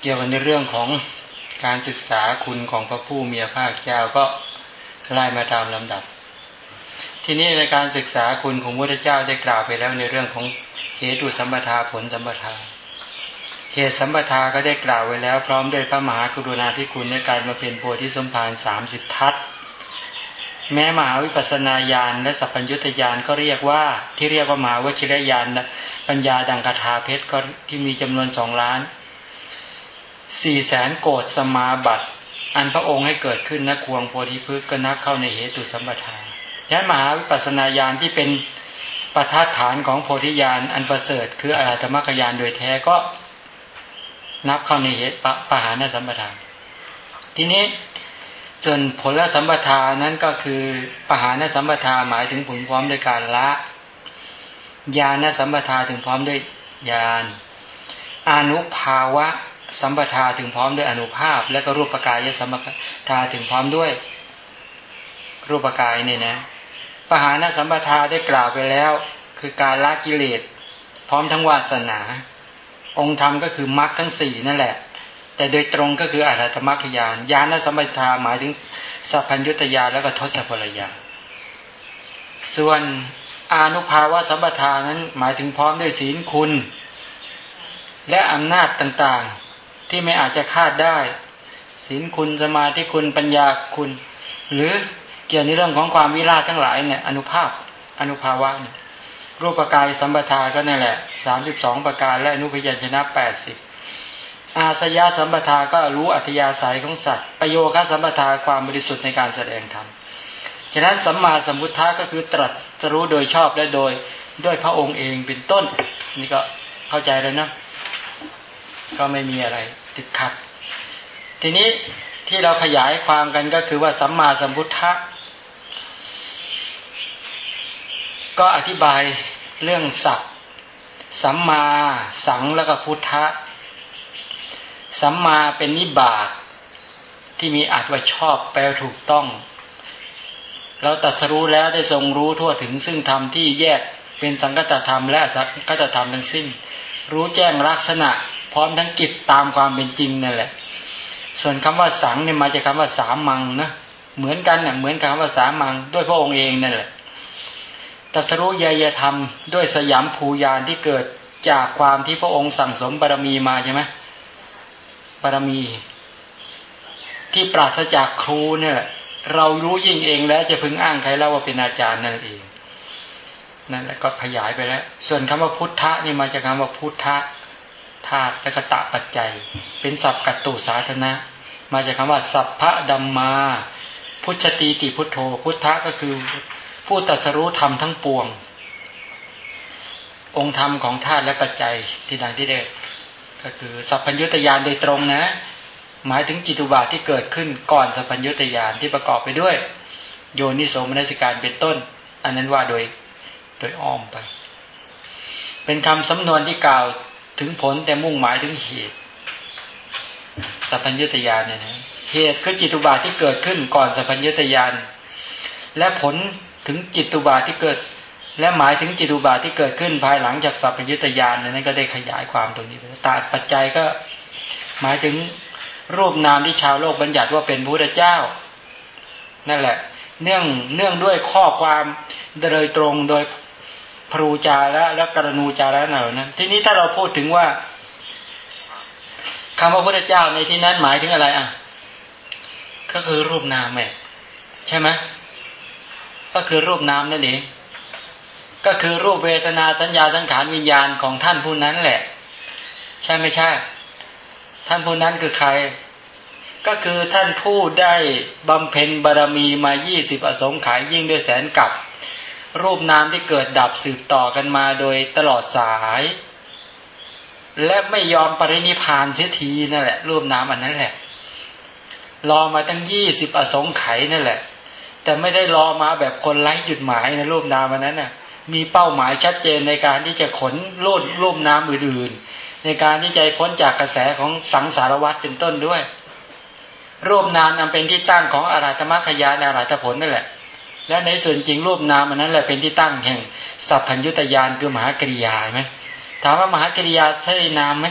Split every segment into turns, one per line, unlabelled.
เกี่ยวกับในเรื่องของการศึกษาคุณของพระผู้มีพระภาคเจ้าก็ไล่มาตามลำดับ ทีนี้ในการศึกษาคุณของพระพุทธเจ้าได้กล่าวไปแล้วในเรื่องของเหตุสัมปทาผลสัมปทา เหตุสัมปทาก็ได้กล่าวไว้แล้ว พร้อมด้วยพระมหากรุณาธิคุณในการมาเป็นโพธิสมภารสามสิบทัศแม้มหาวิปัสนาญาณและสัพพัญญุตญาณก็เรียกว่าที่เรียกว่ามหาวชิรญาณปัญญาดังคาถาเพชรก็ที่มีจำนวนสองล้าน สี่แสนโกดสมาบัติ อันพระองค์ให้เกิดขึ้นนะควงโพธิพฤกษ์ก็นับเข้าในเหตุสัมปทาฉะนั้นมหาวิปัสนาญาณที่เป็นประทัดฐานของโพธิญาณอันประเสริฐ คืออาตมรรคญาณโดยแท้ก็นับเข้าในเหตุปหานสัมปทานทีนี้ส่วนผลสัมปทานั้นก็คือปหานสัมปทาหมายถึงผลพร้อมด้วยการละญาณสัมปทาถึงพร้อมด้วยญาณอนุภาวะ สัมปทาถึงพร้อมด้วยอนุภาพ และก็รูปกายสัมปทาถึงพร้อมด้วย รูปกายนี่นะปหานสัมปทาได้กล่าวไปแล้ว คือการละกิเลส พร้อมทั้งวาสนา องค์ธรรมก็คือมรรคทั้งสี่นั่นแหละ แต่โดยตรงก็คืออารัตมรรคยานญาณสัมปทาหมายถึงสัพพัญญุตยาแล้วก็ทศพลยาส่วนอนุภาวะสัมปทานั้นหมายถึงพร้อมด้วยศีลคุณ และอำนาจต่างๆ ที่ไม่อาจจะคาดได้ศีลคุณสมาธิคุณปัญญาคุณ หรือเกี่ยวในเรื่องของความวิราชทั้งหลายเนี่ยอนุภาพอนุภาวะเนี่ยรูปกายสัมปทาก็นั่นแหละสามสิบสองประการและอนุพยัญชนะแปดสิบอาสยาสัมปทาก็รู้อัธยาศัยของสัตว์ ประโยคสัมปทาความบริสุทธิ์ในการแสดงธรรมฉะนั้นสัมมาสัมพุทธะก็คือตรัสรู้โดยชอบและโดยด้วยพระองค์เองเป็นต้น นี่ก็เข้าใจแล้วนะ ก็ไม่มีอะไรติดขัด ทีนี้ที่เราขยายความกันก็คือว่าสัมมาสัมพุทธะก็อธิบายเรื่องสัตว์สัมมาสังแล้วก็พุทธะสัมมาเป็นนิบาตที่มีอาจว่าชอบแปลถูกต้อง เราตัดรู้แล้วได้ทรงรู้ทั่วถึงซึ่งธรรมที่แยกเป็นสังกัตธรรมและสังกัตธรรมทั้งสิ้น รู้แจ้งลักษณะ พร้อมทั้งกิจตามความเป็นจริงนั่นแหละ ส่วนคำว่าสังเนี่ยมาจากคาว่าสามังนะเหมือนกันเนี่ยเหมือนคำว่าสามังด้วยพระองค์เองนั่นแหละตัสรู้ยยธรรม ด้วยสยามภูยานที่เกิดจากความที่พระองค์สั่งสมบารมีมาใช่ไหมบารมี ที่ปราศจากครูเนี่ยเรารู้ยิ่งเองแล้วจะพึงอ้างใครเล่าว่าเป็นอาจารย์นั่นเองนั่นแหละก็ขยายไปแล้ว ส่วนคำว่าพุทธะนี่มาจากคำว่าพุทธะ ธาตุและกตะปัจจัย เป็นศัพท์กัตตุสาธนะ มาจากคำว่าสัพพะดัมมา พุทธตีติพุทโธ พุทธะก็คือผู้ตัดสรู้ธรรมทั้งปวง องค์ธรรมของธาตุและปัจจัยที่ดังที่ได้ก็คือสัพพัญญุตยานโดยตรงนะ หมายถึงจิตุบาทที่เกิดขึ้นก่อนสัพพัญญุตยานที่ประกอบไปด้วย โยนิโสมนสิการเป็นต้น อันนั้นว่าโดยโดยอ้อมไป เป็นคำสำนวนที่กล่าว ถึงผลแต่มุ่งหมายถึงเหตุ สัพพัญญุตยานเนี่ยนะเหตุคือจิตุบาทที่เกิดขึ้นก่อนสัพพัญญุตยานและผลถึงจิตุบาทที่เกิด และหมายถึงจิตุบาทที่เกิดขึ้นภายหลังจากสัพพยุตยานนั้นก็ได้ขยายความตรงนี้ไปตาปัจจัยก็หมายถึงรูปนามที่ชาวโลกบัญญัติว่าเป็นพระเจ้า นั่นแหละ เนื่องเนื่องด้วยข้อความโดยตรงโดย พรูจาระและกรณูจาระเหล่านั้น ทีนี้ถ้าเราพูดถึงว่าคำว่าพระเจ้าในที่นั้นหมายถึงอะไรอะ ก็คือรูปนามแม่ใช่ไหมก็คือรูปนามนั่นเองก็คือรูปเวทนาสัญญาสังขารวิญญาณของท่านผู้นั้นแหละ ใช่ไม่ใช่ ท่านผู้นั้นคือใคร ก็คือท่านผู้ได้บำเพ็ญบารมีมายี่สิบอสงไขยยิ่งด้วยแสนกับ รูปนามที่เกิดดับสืบต่อกันมาโดยตลอดสาย และไม่ยอมปรินิพานเสียทีนั่นแหละ รูปนามอันนั้นแหละ รอมาตั้งยี่สิบอสงไขยนั่นแหละ แต่ไม่ได้รอมาแบบคนไร้จุดหมายในรูปนามอันนั้นน่ะ มีเป้าหมายชัดเจนในการที่จะขนโลดร่มน้ำอื่นๆ ในการที่จะพ้นจากกระแสของสังสารวัฏเป็นต้นด้วยรูปนามนำเป็นที่ตั้งของอาราธมรรคยานอาราธผลนั่นแหละ และในส่วนจริงรูปนามอันนั้นแหละเป็นที่ตั้งแห่งสัพพัญญุตยานคือมหากริยาไหมถามว่ามหากริยาใช่นามไหม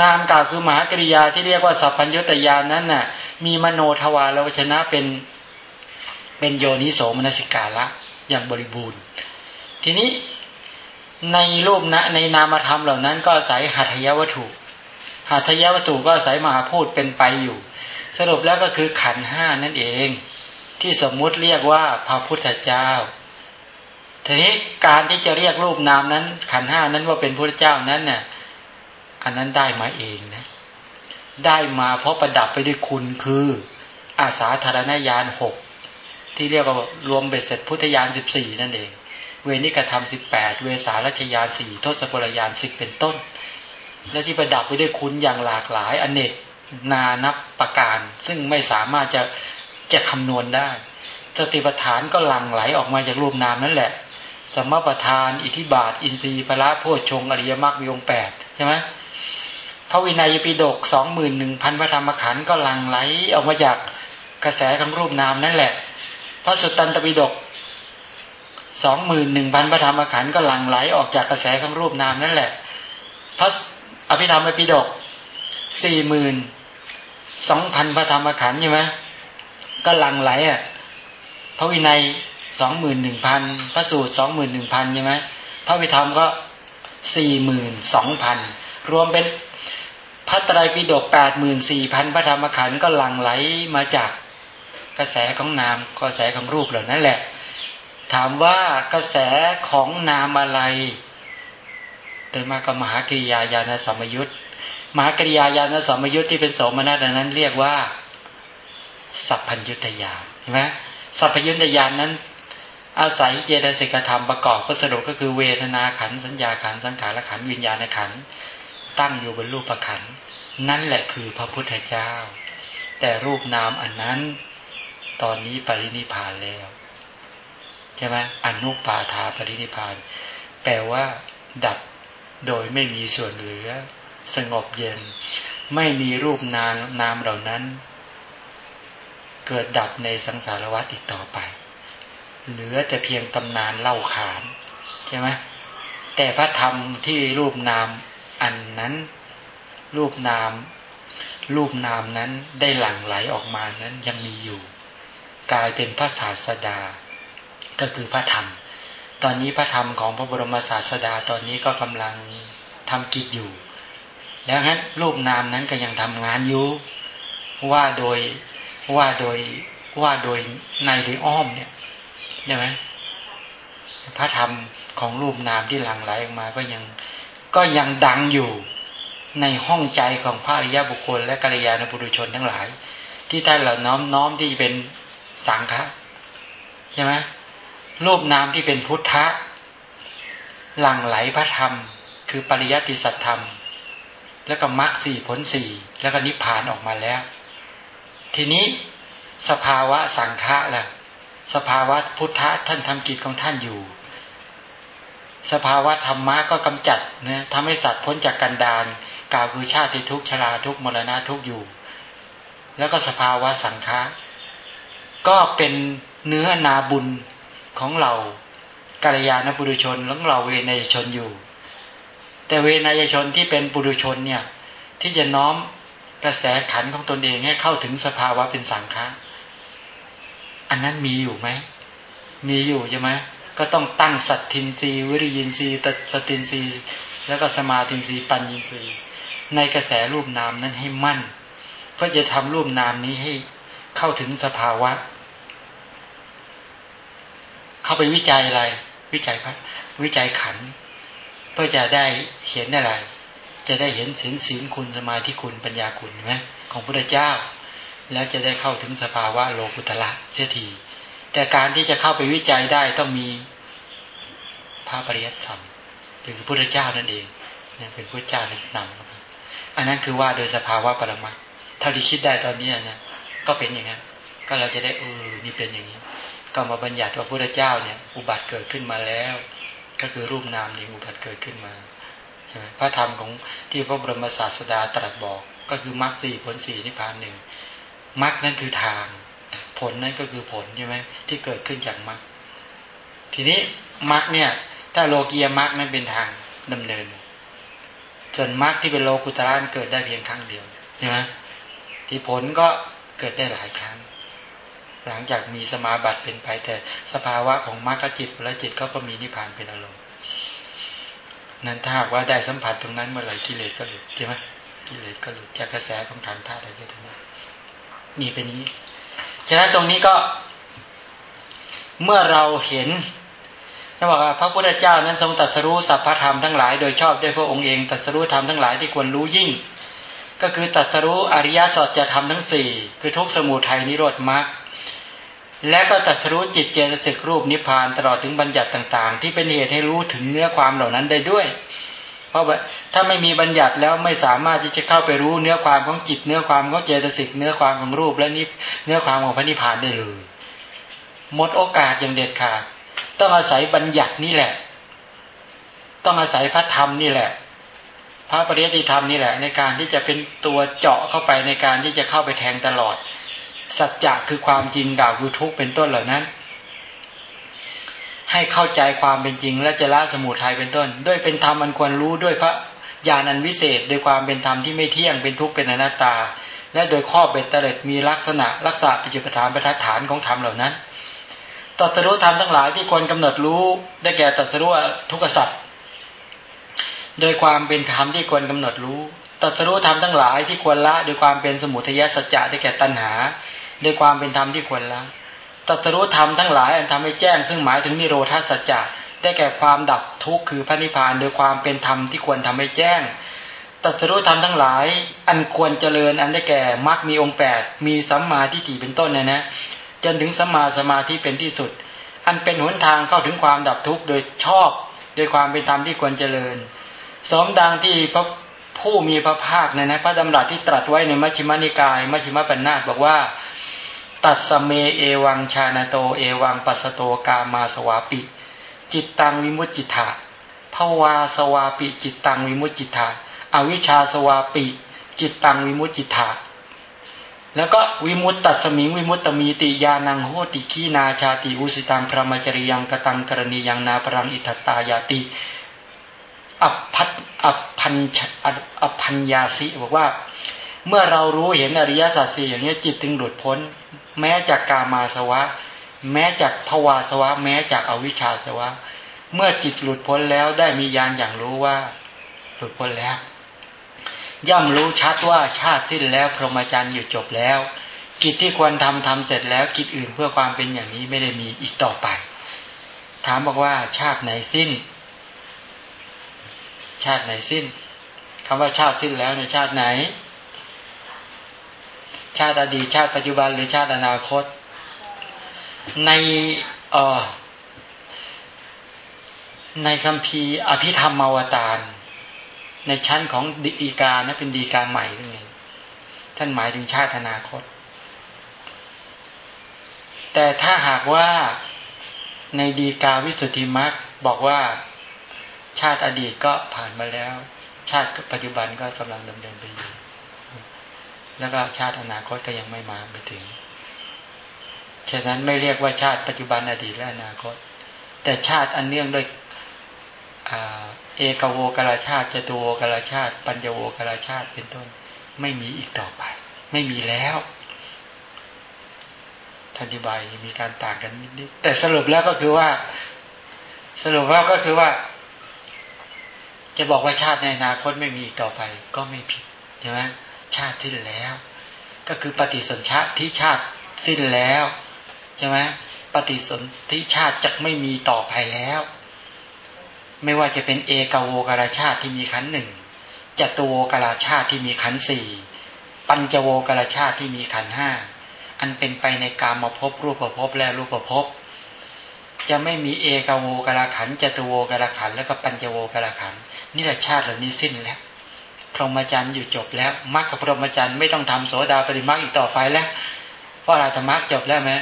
นามกล่าวคือมหากริยาที่เรียกว่าสัพพัญญุตยานนั้นน่ะ มีมโนทวารวชนะเป็นเป็นโยนิโสมนสิกาละอย่างบริบูรณ์ ทีนี้ในรูปนะในนามธรรมเหล่านั้นก็อาศัยหัตถยวัตถุหัตถยวัตถุก็อาศัยมหาพูดเป็นไปอยู่ สรุปแล้วก็คือขันห้านั่นเอง ที่สมมุติเรียกว่าพระพุทธเจ้าทีนี้การที่จะเรียกรูปนามนั้น ขันห้านั้นว่าเป็นพระเจ้านั้นเนี่ยอันนั้นได้มาเองนะ ได้มาเพราะประดับไปด้วยคุณคืออาสาธารณญาณหกที่เรียกว่ารวมเบ็ดเสร็จพุทธญาณสิบสี่นั่นเอง เวนิกธรรมสิบแปดเวสารัชยานสี่ทศพลยานสิบเป็นต้น และที่ประดับไปด้วยคุณอย่างหลากหลาย อเนกนานับประการ ซึ่งไม่สามารถจะ จะคำนวณได้ สติปัฏฐานก็หลั่งไหลออกมาจากรูปนามนั่นแหละสมประทาน อิทธิบาท อินทรีย์พระโพชงอริยมรรคมีองแปดใช่ไหมพระวินัยปิฎกสองหมื่นหนึ่งพันพระธรรมขันธ์ก็หลั่งไหลออกมาจากกระแสของรูปนามนั่นแหละ พระสุตตันตปิฎกสองหมื่นหนึ่งพันพระธรรมขันธ์ก็หลั่งไหลออกจากกระแสของรูปนามนั่นแหละ พระอภิธรรมปิฎกสี่หมื่นสองพันพระธรรมขันธ์ใช่ไหม ก็หลังไหลอะพระวินัยสองหมื่นหนึ่งพันพระสูตรสองหมื่นหนึ่งพันใช่ไหมพระวิธรรมก็สี่หมื่นสองพันรวมเป็นพระไตรปิฎกแปดหมื่นสี่พันพระธรรมขันธ์ก็หลั่งไหลมาจากกระแสของนามกระแสของรูปเหล่านั้นแหละ ถามว่ากระแสของนามอะไรโดยมากับมหากริยาญาณสัมยุทธมหากริยาญาณสัมยุทธที่เป็นสมนัสนั้น เรียกว่า สัพพัญญุตยานเห็นไหมสัพพัญญุตยานนั้น อาศัยเจตสิกธรรมประกอบก็สรุปก็คือเวทนาขันสัญญาขันสังขารขันวิญญาณขันตั้งอยู่บนรูปขันนั่นแหละคือพระพุทธเจ้า แต่รูปนามอันนั้น ตอนนี้ปรินิพานแล้วใช่ไหมอนุปาทาปรินิพาน แปลว่า ดับโดยไม่มีส่วนเหลือ สงบเย็น ไม่มีรูปนามนามเหล่านั้น เกิดดับในสังสารวัฏอีกต่อไป เหลือแต่เพียงตำนานเล่าขานใช่ไหมแต่พระธรรมที่รูปนามอันนั้น รูปนาม รูปนามนั้นได้หลั่งไหลออกมานั้นยังมีอยู่ กลายเป็นพระศาสดา ก็คือพระธรรม ตอนนี้พระธรรมของพระบรมศาสดาตอนนี้ก็กำลังทำกิจอยู่ แล้วงั้นรูปนามนั้นก็ยังทำงานอยู่ว่าโดย ว่าโดยว่าโดยในหรืออ้อมเนี่ยได้ไหมพระธรรมของรูปนามที่หลั่งไหลออกมาก็ยังก็ยังดังอยู่ในห้องใจของพระอริยบุคคล และกัลยาณบุรุชนทั้งหลาย ที่ท่านเหล่าน้อมน้อมที่เป็นสังฆะใช่ไหมรูปนามที่เป็นพุทธะหลั่งไหลพระธรรม คือปริยัติสัตธรรม แล้วก็มรรคสี่ผลสี่แล้วก็นิพพานออกมาแล้ว ทีนี้สภาวะสังฆะล่ะ สภาวะพุทธะท่านทำกิจของท่านอยู่ สภาวะธรรมะก็กำจัดนะทำให้สัตว์พ้นจากกันดานกล่าวคือชาติทุกชราทุกมรณะทุกอยู่ แล้วก็สภาวะสังฆะก็เป็นเนื้อนาบุญของเรากัลยาณปุถุชนของเราเวนยชนอยู่ แต่เวนยชนที่เป็นปุถุชนเนี่ย ที่จะน้อม กระแสขันของตนเองให้เข้าถึงสภาวะเป็นสังฆะอันนั้นมีอยู่ไหม มีอยู่ใช่ไหมก็ต้องตั้งสัตทินรีวิริยินรีตสตินรีแล้วก็สมาธินรีปัญญินรีในกระแสรูปนามนั้นให้มั่น เพื่อจะทำรูปนามนี้ให้เข้าถึงสภาวะ เข้าไปวิจัยอะไร วิจัยพระวิจัยขัน เพื่อจะได้เห็นอะไร จะได้เห็นศีลศีลคุณสมาธิคุณปัญญาคุณไหมของพระเจ้า แล้วจะได้เข้าถึงสภาวะโลกุตละเสียทีแต่การที่จะเข้าไปวิจัยได้ต้องมีพระปริยัติธรรมหรือพระเจ้านั่นเองเนี่ยเป็นพระเจ้าแนะนำอันนั้นคือว่าโดยสภาวะปรมาเท่าที่คิดได้ตอนนี้นะก็เป็นอย่างนั้นก็เราจะได้เออนี่เป็นอย่างนี้ ก็มาบัญญัติว่าพระเจ้าเนี่ย อุบัติเกิดขึ้นมาแล้ว ก็คือรูปนามนี่อุบัติเกิดขึ้นมา พระธรรมของที่พระบรมศาสดาตรัสบอก ก็คือมรรคสี่ผลสี่นิพพานหนึ่งมรรคนั่นคือทาง ผลนั่นก็คือผลใช่ไหมที่เกิดขึ้นจากมรรคทีนี้มรรคเนี่ย ถ้าโลกียมรรคนั้นเป็นทางดำเนิน ส่วนมรรคที่เป็นโลกุตระเกิดได้เพียงครั้งเดียวใช่ไหมที่ผลก็เกิดได้หลายครั้ง หลังจากมีสมาบัติเป็นไปแต่สภาวะของมรรคจิตและจิตก็ก็มีนิพพานเป็นอารมณ์ นั้นถ้าว่าได้สัมผัสตรงนั้นเมื่อไหร่กิเลสก็หลุดใช่ไหมกิเลสก็หลุดจากกระแสของขันธ์ธาตุอะไรทั้งนั้นนี่เป็นนี้ ฉะนั้นตรงนี้ก็ เมื่อเราเห็นจะบอกว่าพระพุทธเจ้านั้นทรงตรัสรู้สัพพธรรมทั้งหลายโดยชอบด้วยพระองค์เองตรัสรู้ธรรมทั้งหลายที่ควรรู้ยิ่ง ก็คือตรัสรู้อริยสัจจะทำทั้งสี่คือทุกสมุทัยนิโรธมรรค และก็ตัดสู้จิตเจตสิกรูปนิพพานตลอดถึงบัญญัติต่าง ๆ ที่เป็นเหตุให้รู้ถึงเนื้อความเหล่านั้นได้ด้วย เพราะว่าถ้าไม่มีบัญญัติแล้วไม่สามารถที่จะเข้าไปรู้เนื้อความของจิต เนื้อความของเจตสิกเนื้อความของรูปและนิเนื้อความของพระนิพพานได้เลยหมดโอกาสอย่างเด็ดขาดต้องอาศัยบัญญัตินี่แหละ ต้องอาศัยพระธรรมนี่แหละ พระปริยติธรรมนี่แหละ ในการที่จะเป็นตัวเจาะเข้าไปในการที่จะเข้าไปแทงตลอด สัจจะคือความจริงด่าคือทุกเป็นต้นเหล่านั้น ให้เข้าใจความเป็นจริง และจะละสมุทัยเป็นต้น ด้วยเป็นธรรมมันควรรู้ด้วยพระญาณอันวิเศษโดยความเป็นธรรมที่ไม่เที่ยงเป็นทุกข์เป็นอนัตตา และโดยข้อเบ็ดเตล็ดมีลักษณะลักษณะปิจุปฐานประทัดฐานของธรรมเหล่านั้นตัสรู้ธรรมทั้งหลายที่ควรกำหนดรู้ได้แก่ตัสรู้ทุกขสัตว์โดยความเป็นธรรมที่ควรกำหนดรู้ ตัสรู้ธรรมทั้งหลายที่ควรละโดยความเป็นสมุทัยสัจจะได้แก่ตัณหาด้วยความเป็นธรรมที่ควรละตัตรู้ธรรมทั้งหลายอันทำให้แจ้ง ซึ่งหมายถึงนิโรธาสัจจะได้แก่ความดับทุกข์คือพระนิพพานโดยความเป็นธรรมที่ควรทำให้แจ้งตัสรู้ธรรมทั้งหลาย อันควรเจริญอันได้แก่มรรคมีองค์แปดมีสัมมาทิฏฐิเป็นต้นนะนะจนถึงสัมมาสมาธิเป็นที่สุด อันเป็นหนทางเข้าถึงความดับทุกข์โดยชอบ โดยความเป็นธรรมที่ควรเจริญ สมดังที่พระ ผู้มีพระภาคเนะนะพระดำรัสที่ตรัสไว้ในมัชฌิมานิกาย มัชฌิมปัญนาตบอกว่า ตัสเมเอวังชาณโตเอวังปัสโตกามาสวาปิ จิตตังวิมุตจิตาภาวาสวาปิจิตตังวิมุตจิตาอวิชชาสวาปิ จิตตังวิมุตจิตาแล้วก็วิมุตตัสมิงวิมุตตมีติยานังโหติขีนาชาติอุสิตังพระมจริยังกตังกรณียังนาปรังอิทัตตายาติ อภัตอภัญอภัญญาสิบอกว่า เมื่อเรารู้เห็นอริยสัจสี่อย่างนี้จิตถึงหลุดพ้น แม้จากกามาสวะ แม้จากภวาสวะ แม้จากอวิชชาสวะ เมื่อจิตหลุดพ้นแล้วได้มียานอย่างรู้ว่า หลุดพ้นแล้ว ย่อมรู้ชัดว่าชาติสิ้นแล้วพรหมจรรย์อยู่จบแล้ว กิจที่ควรทำทำเสร็จแล้วกิจอื่นเพื่อความเป็นอย่างนี้ไม่ได้มีอีกต่อไป ถามบอกว่าชาติไหนสิ้น ชาติไหนสิ้นคำว่าชาติสิ้นแล้วในชาติไหน ชาติอดีตชาติปัจจุบันหรือชาติอนาคต ในออในคำพีอภิธรรมมาวตาร ในชั้นของดีกานะเป็นดีกาใหม่หรือไงท่านหมายถึงชาติอนาคต แต่ถ้าหากว่าในดีกาวิสุทธิมรรคบอกว่า ชาติอดีตก็ผ่านมาแล้ว ชาติปัจจุบันก็กำลังดำเนินไปอยู่แล้วก็ชาติอนาคตก็ยังไม่มาไปถึง ฉะนั้นไม่เรียกว่าชาติปัจจุบันอดีตและอนาคต แต่ชาติอันเนื่องด้วยเอกโวกราชาติจตุโวกราชาติ ปัญจโวกราชาติเป็นต้น ไม่มีอีกต่อไป ไม่มีแล้วทันทีบายมีการต่างกันนิดๆแต่สรุปแล้วก็คือว่า สรุปว่าก็คือว่า จะบอกว่าชาติในอนาคตไม่มีอีกต่อไปก็ไม่ผิดใช่ไหมชาติสิ้นแล้ว ก็คือปฏิสนชาติที่ชาติสิ้นแล้วใช่ไหมปฏิสนธิชาติจะไม่มีต่อไปแล้ว ไม่ว่าจะเป็นเอกโวกราชาติที่มีขันหนึ่งจตุโวกราชาติที่มีขันสี่ปัญจโวกราชาติที่มีขันห้าอันเป็นไปในการมาพบรูปประพบและรูปประพบ จะไม่มีเอกโวกราขันจตุโวกราขันแล้วก็ปัญจโวกราขันนี่แหละชาติเหล่านี้สิ้นแล้วพรหมจรรย์อยู่จบแล้วมรรคพรหมจรรย์ไม่ต้องทำโสดาปริมรรคอีกต่อไปแล้ว เพราะอะไรธรรมะจบแล้วไหม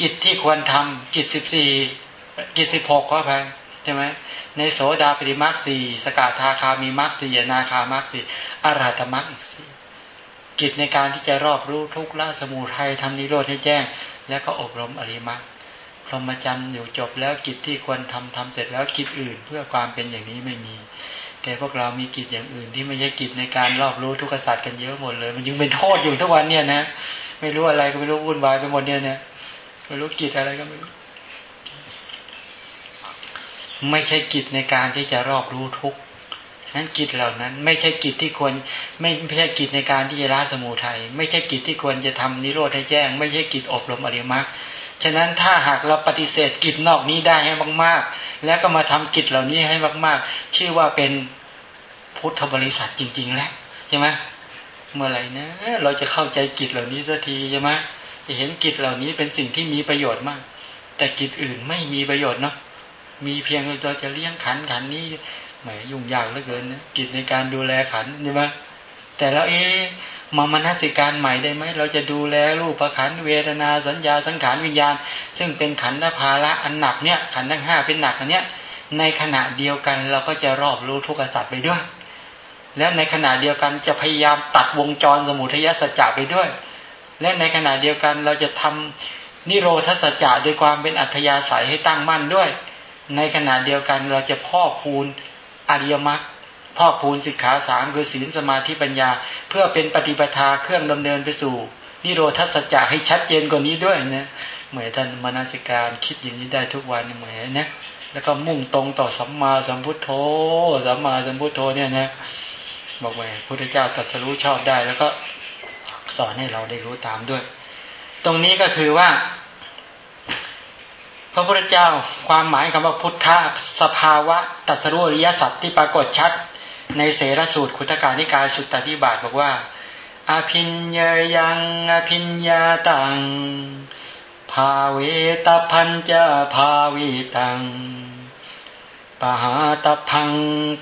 กิจที่ควรทำกิจสิบสี่กิจสิบหกก็ไปใช่ไหมในโสดาปริมรรคสี่สกทาคามีมรรคสี่นาคามรรคสี่อรหัตมรรคอีกสี่กิจในการที่จะรอบรู้ทุกละสมุทัยทำนิโรธให้แจ้ง แล้วก็อบรมอริมรรค พรหมจรรย์อยู่จบแล้วกิจที่ควรทำทำเสร็จแล้วกิจอื่น เพื่อความเป็นอย่างนี้ไม่มีแกพวกเรามีกิจอย่างอื่น ที่ไม่ใช่กิจในการรอบรู้ทุกขสัตว์กันเยอะหมดเลย มันยังเป็นโทษอยู่ทุกวันเนี่ยนะไม่รู้อะไรก็ไม่รู้วุ่นวายไปหมดเนี่ยนะไม่รู้กิจอะไรก็ไม่รู้ไม่ใช่กิจในการที่จะรอบรู้ทุกนั้นกิจเหล่านั้น ไม่ใช่กิจที่ควร ไม่ใช่กิจในการที่จะละสมุทัยไม่ใช่กิจที่ควรจะทำนิโรธให้แจ้ง ไม่ใช่กิจอบรมอริยมรรค ฉะนั้นถ้าหากเราปฏิเสธกิจนอกนี้ได้ให้มาก ๆ แล้วก็มาทำกิจเหล่านี้ให้มาก ๆ ชื่อว่าเป็นพุทธบริษัทจริง ๆ แล้วใช่ไหมเมื่อไหร่นะเราจะเข้าใจกิจเหล่านี้สักทีใช่ไหมจะเห็นกิจเหล่านี้เป็นสิ่งที่มีประโยชน์มาก แต่กิจอื่นไม่มีประโยชน์เนาะมีเพียงเราจะเลี้ยงขันขันนี้แหมยุ่งยากเหลือเกินนะกิจในการดูแลขันใช่ไหมแต่แล้วเอ๊ มามนสิการใหม่ได้ไหมเราจะดูแลรูปขันเวทนาสัญญาสังขารวิญญาณ ซึ่งเป็นขันธภาระอันหนักเนี่ยขันทั้งห้าเป็นหนักอันเนี้ยในขณะเดียวกันเราก็จะรอบรู้ทุกขสัตว์ไปด้วย และในขณะเดียวกันจะพยายามตัดวงจรสมุทัยสัจจะไปด้วย และในขณะเดียวกันเราจะทำนิโรธสัจจะโดยความเป็นอัธยาศัยให้ตั้งมั่นด้วย ในขณะเดียวกันเราจะพ่อคูณอริยมรรค พ่อคูณสิกขาสามคือศีลสมาธิปัญญา เพื่อเป็นปฏิปทาเครื่องดำเนินไปสู่นิโรธสัจจะให้ชัดเจนกว่านี้ด้วยนะเหมือนท่านมนาสิการคิดอย่างนี้ได้ทุกวันเหมือนนะแล้วก็มุ่งตรงต่อสัมมาสัมพุทโธสัมมาสัมพุทโธเนี่ยนะบอกว่าพุทธเจ้าตรัสรู้ชอบได้ แล้วก็สอนให้เราได้รู้ตามด้วย ตรงนี้ก็คือว่า พระพุทธเจ้าความหมายคำว่าพุทธะสภาวะตัสรู้อริยสัจที่ปรากฏชัด ในเสรสูตรคุตการนิกายสุตตติบาทบอกว่าอภินยยังอภินญาตัง ภาเวตพันจะภาวิตัง ปหาตพัง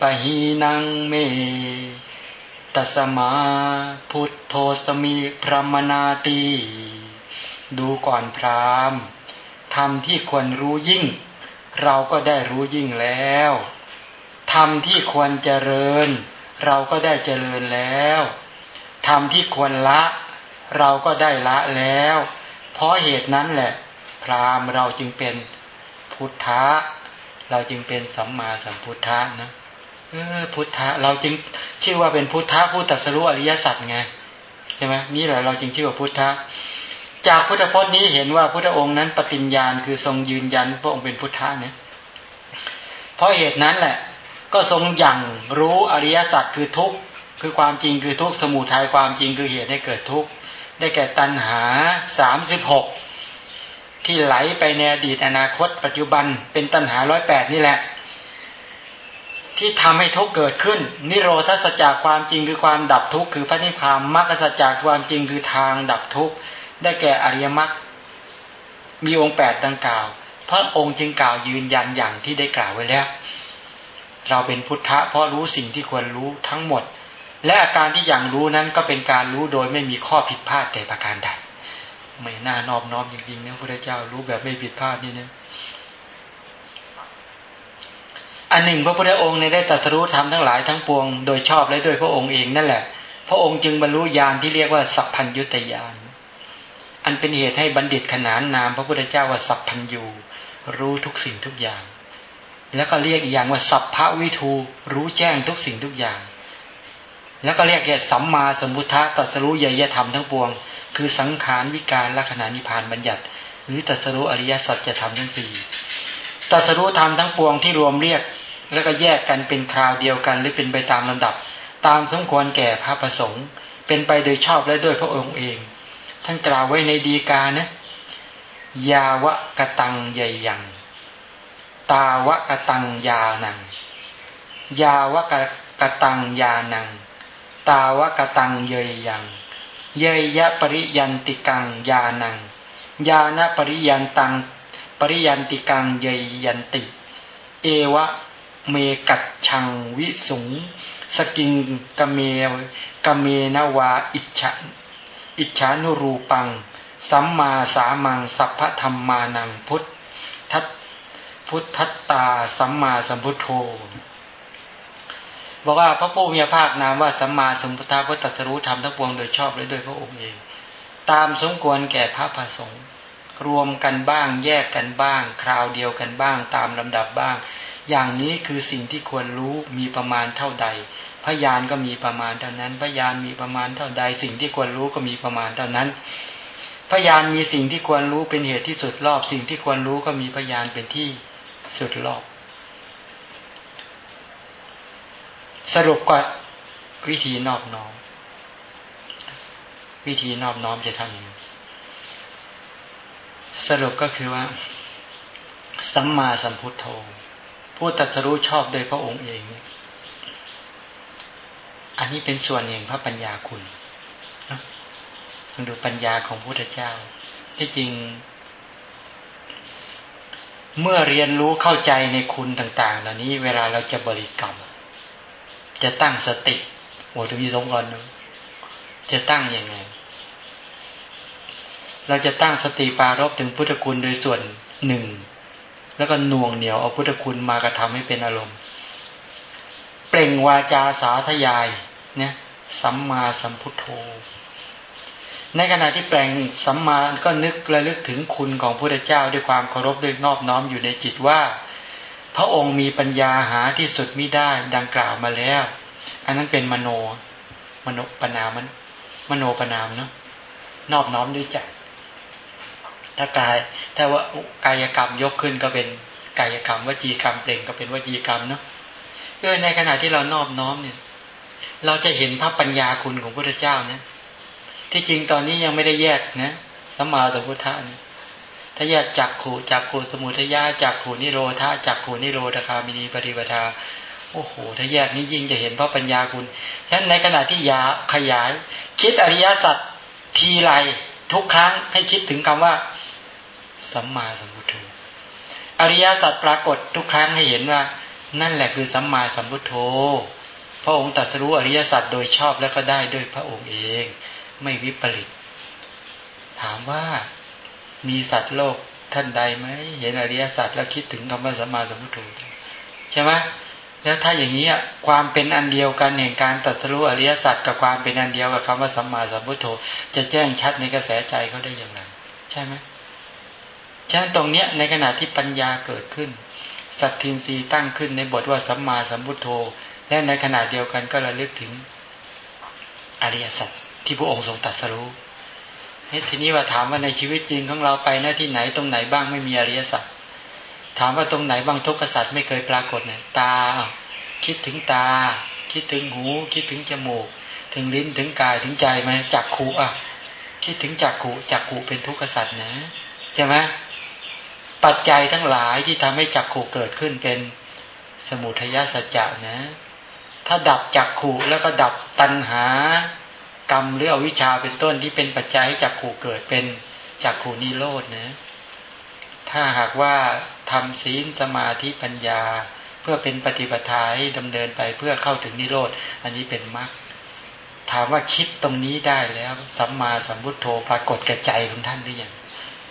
ปหีนังเมตสมาพุทโธสมีพรมนาตี ดูก่อนพรามธรรมที่ควรรู้ยิ่ง เราก็ได้รู้ยิ่งแล้ว ธรรมที่ควรเจริญ เราก็ได้เจริญแล้วธรรมที่ควรละ เราก็ได้ละแล้ว เพราะเหตุนั้นแหละ พรามเราจึงเป็นพุทธะ เราจึงเป็นสัมมาสัมพุทธะนะเออพุทธะเราจึงชื่อว่าเป็นพุทธะผู้ตัดสรุอริยสัจไงใช่ไหมนี่แหละเราจึงชื่อว่าพุทธะจากพุทธพจน์นี้เห็นว่าพุทธองค์นั้นปฏิญญาณคือทรงยืนยันพระองค์เป็นพุทธะเนี่ยเพราะเหตุนั้นแหละ ก็ทรงย่างรู้อริยสัจคือทุกข์คือความจริงคือทุกข์สมุทัยความจริงคือเหตุให้เกิดทุกข์ได้แก่ตัณหาสามสิบหกที่ไหลไปในอดีตอนาคต ปัจจุบันเป็นตัณหาร้อยแปดนี่แหละ ที่ทำให้ทุกเกิดขึ้น นิโรธสัจจความจริงคือความดับทุกข์คือพระนิพพานมรรคสัจจความจริงคือทางดับทุกข์ได้แก่อริยมรรคมีองค์แปดดังกล่าวพระองค์จึงกล่าวยืนยันอย่างที่ได้กล่าวไว้แล้ว เราเป็นพุทธะเพราะรู้สิ่งที่ควรรู้ทั้งหมด และอาการที่อย่างรู้นั้นก็เป็นการรู้โดยไม่มีข้อผิดพลาดแต่ประการใดไม่น่านอบน้อมจริงๆนะพระเจ้ารู้แบบไม่ผิดพลาดนี่นะอันหนึ่งพระพุทธองค์ในได้ตรัสรู้ธรรมทั้งหลายทั้งปวงโดยชอบและโดยพระองค์เองนั่นแหละ พระองค์จึงบรรลุญาณที่เรียกว่าสัพพัญยุตยานอันเป็นเหตุให้บัณฑิตขนานนาม พระพุทธเจ้าว่าสัพพัญญูรู้ทุกสิ่งทุกอย่าง แล้วก็เรียกอีกอย่างว่าสัพพะวิทูรู้แจ้งทุกสิ่งทุกอย่าง แล้วก็เรียกแก่สัมมาสมุทธะตรัสรู้ยยธรรมทั้งปวง คือสังขารวิการลักษณะนิพานบัญญัติ หรือตรัสรู้อริยสัจธรรมทั้งสี่ตรัสรู้ธรรมทั้งปวงที่รวมเรียก แล้วก็แยกกันเป็นคราวเดียวกัน หรือเป็นไปตามลำดับ ตามสมควรแก่พระประสงค์ เป็นไปโดยชอบและด้วยพระองค์เอง ท่านกล่าวไว้ในดีกานะยาวะกะตังใหญ่ยัง ตาวะกตังยานัง ยาวะกกตังยานัง ตาวะกตังเยยยังเยยยะปริยันติกังยานัง ยานะปริยันตัง ปริยันติกังเยยยันติ เอวะเมกัดชังวิสุง สกิงกเมกเมนวาอิจฉาอิจฉานุรูปัง สัมมาสามังสัพพธรรมานังพุทธัต พุทธตาสัมมาสัมพุทโธบอกว่าพระผู้มีพระภาคนามว่าสัมมาสัมพุทธะพุทธสรู้ธรรมทั้งปวงโดยชอบและโดยพระองค์เอง ตามสมควรแก่พระผสงค์รวมกันบ้างแยกกันบ้าง คราวเดียวกันบ้าง ตามลำดับบ้าง อย่างนี้คือสิ่งที่ควรรู้มีประมาณเท่าใด พยานก็มีประมาณเท่านั้น พยานมีประมาณเท่าใด สิ่งที่ควรรู้ก็มีประมาณเท่านั้น พยานมีสิ่งที่ควรรู้เป็นเหตุที่สุดรอบ สิ่งที่ควรรู้ก็มีพยานเป็นที่ สุดรอบสรุปก็วิธีนอบน้อม วิธีนอบน้อมจะทำยังไงสรุปก็คือว่า สัมมาสัมพุทโธ ผู้ตัดสรู้ชอบโดยพระองค์เอง อันนี้เป็นส่วนหนึ่งพระปัญญาคุณลองดูปัญญาของพระพุทธเจ้า ที่จริง เมื่อเรียนรู้เข้าใจในคุณต่างๆ เหล่านี้เวลาเราจะบริกรรม จะตั้งสติโอ้ถึงมีสองคนจะตั้งยังไง เราจะตั้งสติปารบถึงพุทธคุณโดยส่วนหนึ่ง แล้วก็หน่วงเหนียวเอาพุทธคุณมากระทำให้เป็นอารมณ์ เปล่งวาจาสาธยาย เนี่ย สัมมาสัมพุทโธ ในขณะที่แปลงสัมมาก็นึกระลึกถึงคุณของพระเจ้าด้วยความเคารพด้วยนอบน้อมอยู่ในจิตว่า พระองค์มีปัญญาหาที่สุดมิได้ดังกล่าวมาแล้ว อันนั้นเป็นมโนมโนปนามมันมโนปนามเนาะนอบน้อมด้วยใจถ้ากายถ้าว่ากายกรรมยกขึ้นก็เป็นกายกรรมวจีกรรมเปล่งก็เป็นวจีกรรมเนาะเออในขณะที่เรานอบน้อมเนี่ย เราจะเห็นพระปัญญาคุณของพระเจ้านะ ที่จริงตอนนี้ยังไม่ได้แยกนะสัมมาสัมพุทธะนี่ถ้าแยกจักขูจักขูสมุทยาจักขูนิโรธาจักขูนิโรธคามินีปฏิปทาโอ้โหถ้าแยกนี้ยิ่งจะเห็นเพราะปัญญาคุณฉะนั้นในขณะที่ยาขยาย คิดอริยสัจทีไรทุกครั้งให้คิดถึงคำว่าสัมมาสัมพุทโธอริยสัจปรากฏทุกครั้งให้เห็นว่า นั่นแหละคือสัมมาสัมพุทโธพระองค์ตรัสรู้อริยสัจโดยชอบแล้วก็ได้ด้วยพระองค์เอง ไม่วิปริต ถามว่ามีสัตว์โลกท่านใดไหมเห็นอริยสัจแล้วคิดถึงคำว่าสัมมาสัมพุทโธใช่ไหมแล้วถ้าอย่างนี้ความเป็นอันเดียวกันแห่งการตรัสรู้อริยสัจกับความเป็นอันเดียวกับคำว่าสัมมาสัมพุทโธจะแจ้งชัดในกระแสใจเขาได้อย่างไรใช่ไหมฉะนั้นตรงเนี้ยในขณะที่ปัญญาเกิดขึ้น สัตทินรีตั้งขึ้นในบทว่าสัมมาสัมพุทโธ และในขณะเดียวกันก็ระลึกถึง อริยสัจที่พระองค์ทรงตรัสรู้ทีนี้ว่าถามว่าในชีวิตจริงของเราไปหน้าที่ไหนตรงไหนบ้างไม่มีอริยสัจถามว่าตรงไหนบ้างทุกขสัจไม่เคยปรากฏเนี่ยตา คิดถึงตา คิดถึงหู คิดถึงจมูก ถึงลิ้นถึงกายถึงใจไหมจักขู่อะ คิดถึงจักขู่จักขู่เป็นทุกขสัจนะใช่ไหมปัจจัยทั้งหลายที่ทำให้จักขู่เกิดขึ้นเป็นสมุทัยสัจจะนะ ถ้าดับจักขู่แล้วก็ดับตัณหากรรมหรืออวิชชาเป็นต้นที่เป็นปัจจัยให้จักขู่เกิดเป็นจักขู่นิโรธนะถ้าหากว่าทำศีลสมาธิปัญญา เพื่อเป็นปฏิปทาให้ดำเนินไปเพื่อเข้าถึงนิโรธอันนี้เป็นมรรคถามว่าคิดตรงนี้ได้แล้วสัมมาสัมพุทโธปรากฏกระใจของท่านหรือยัง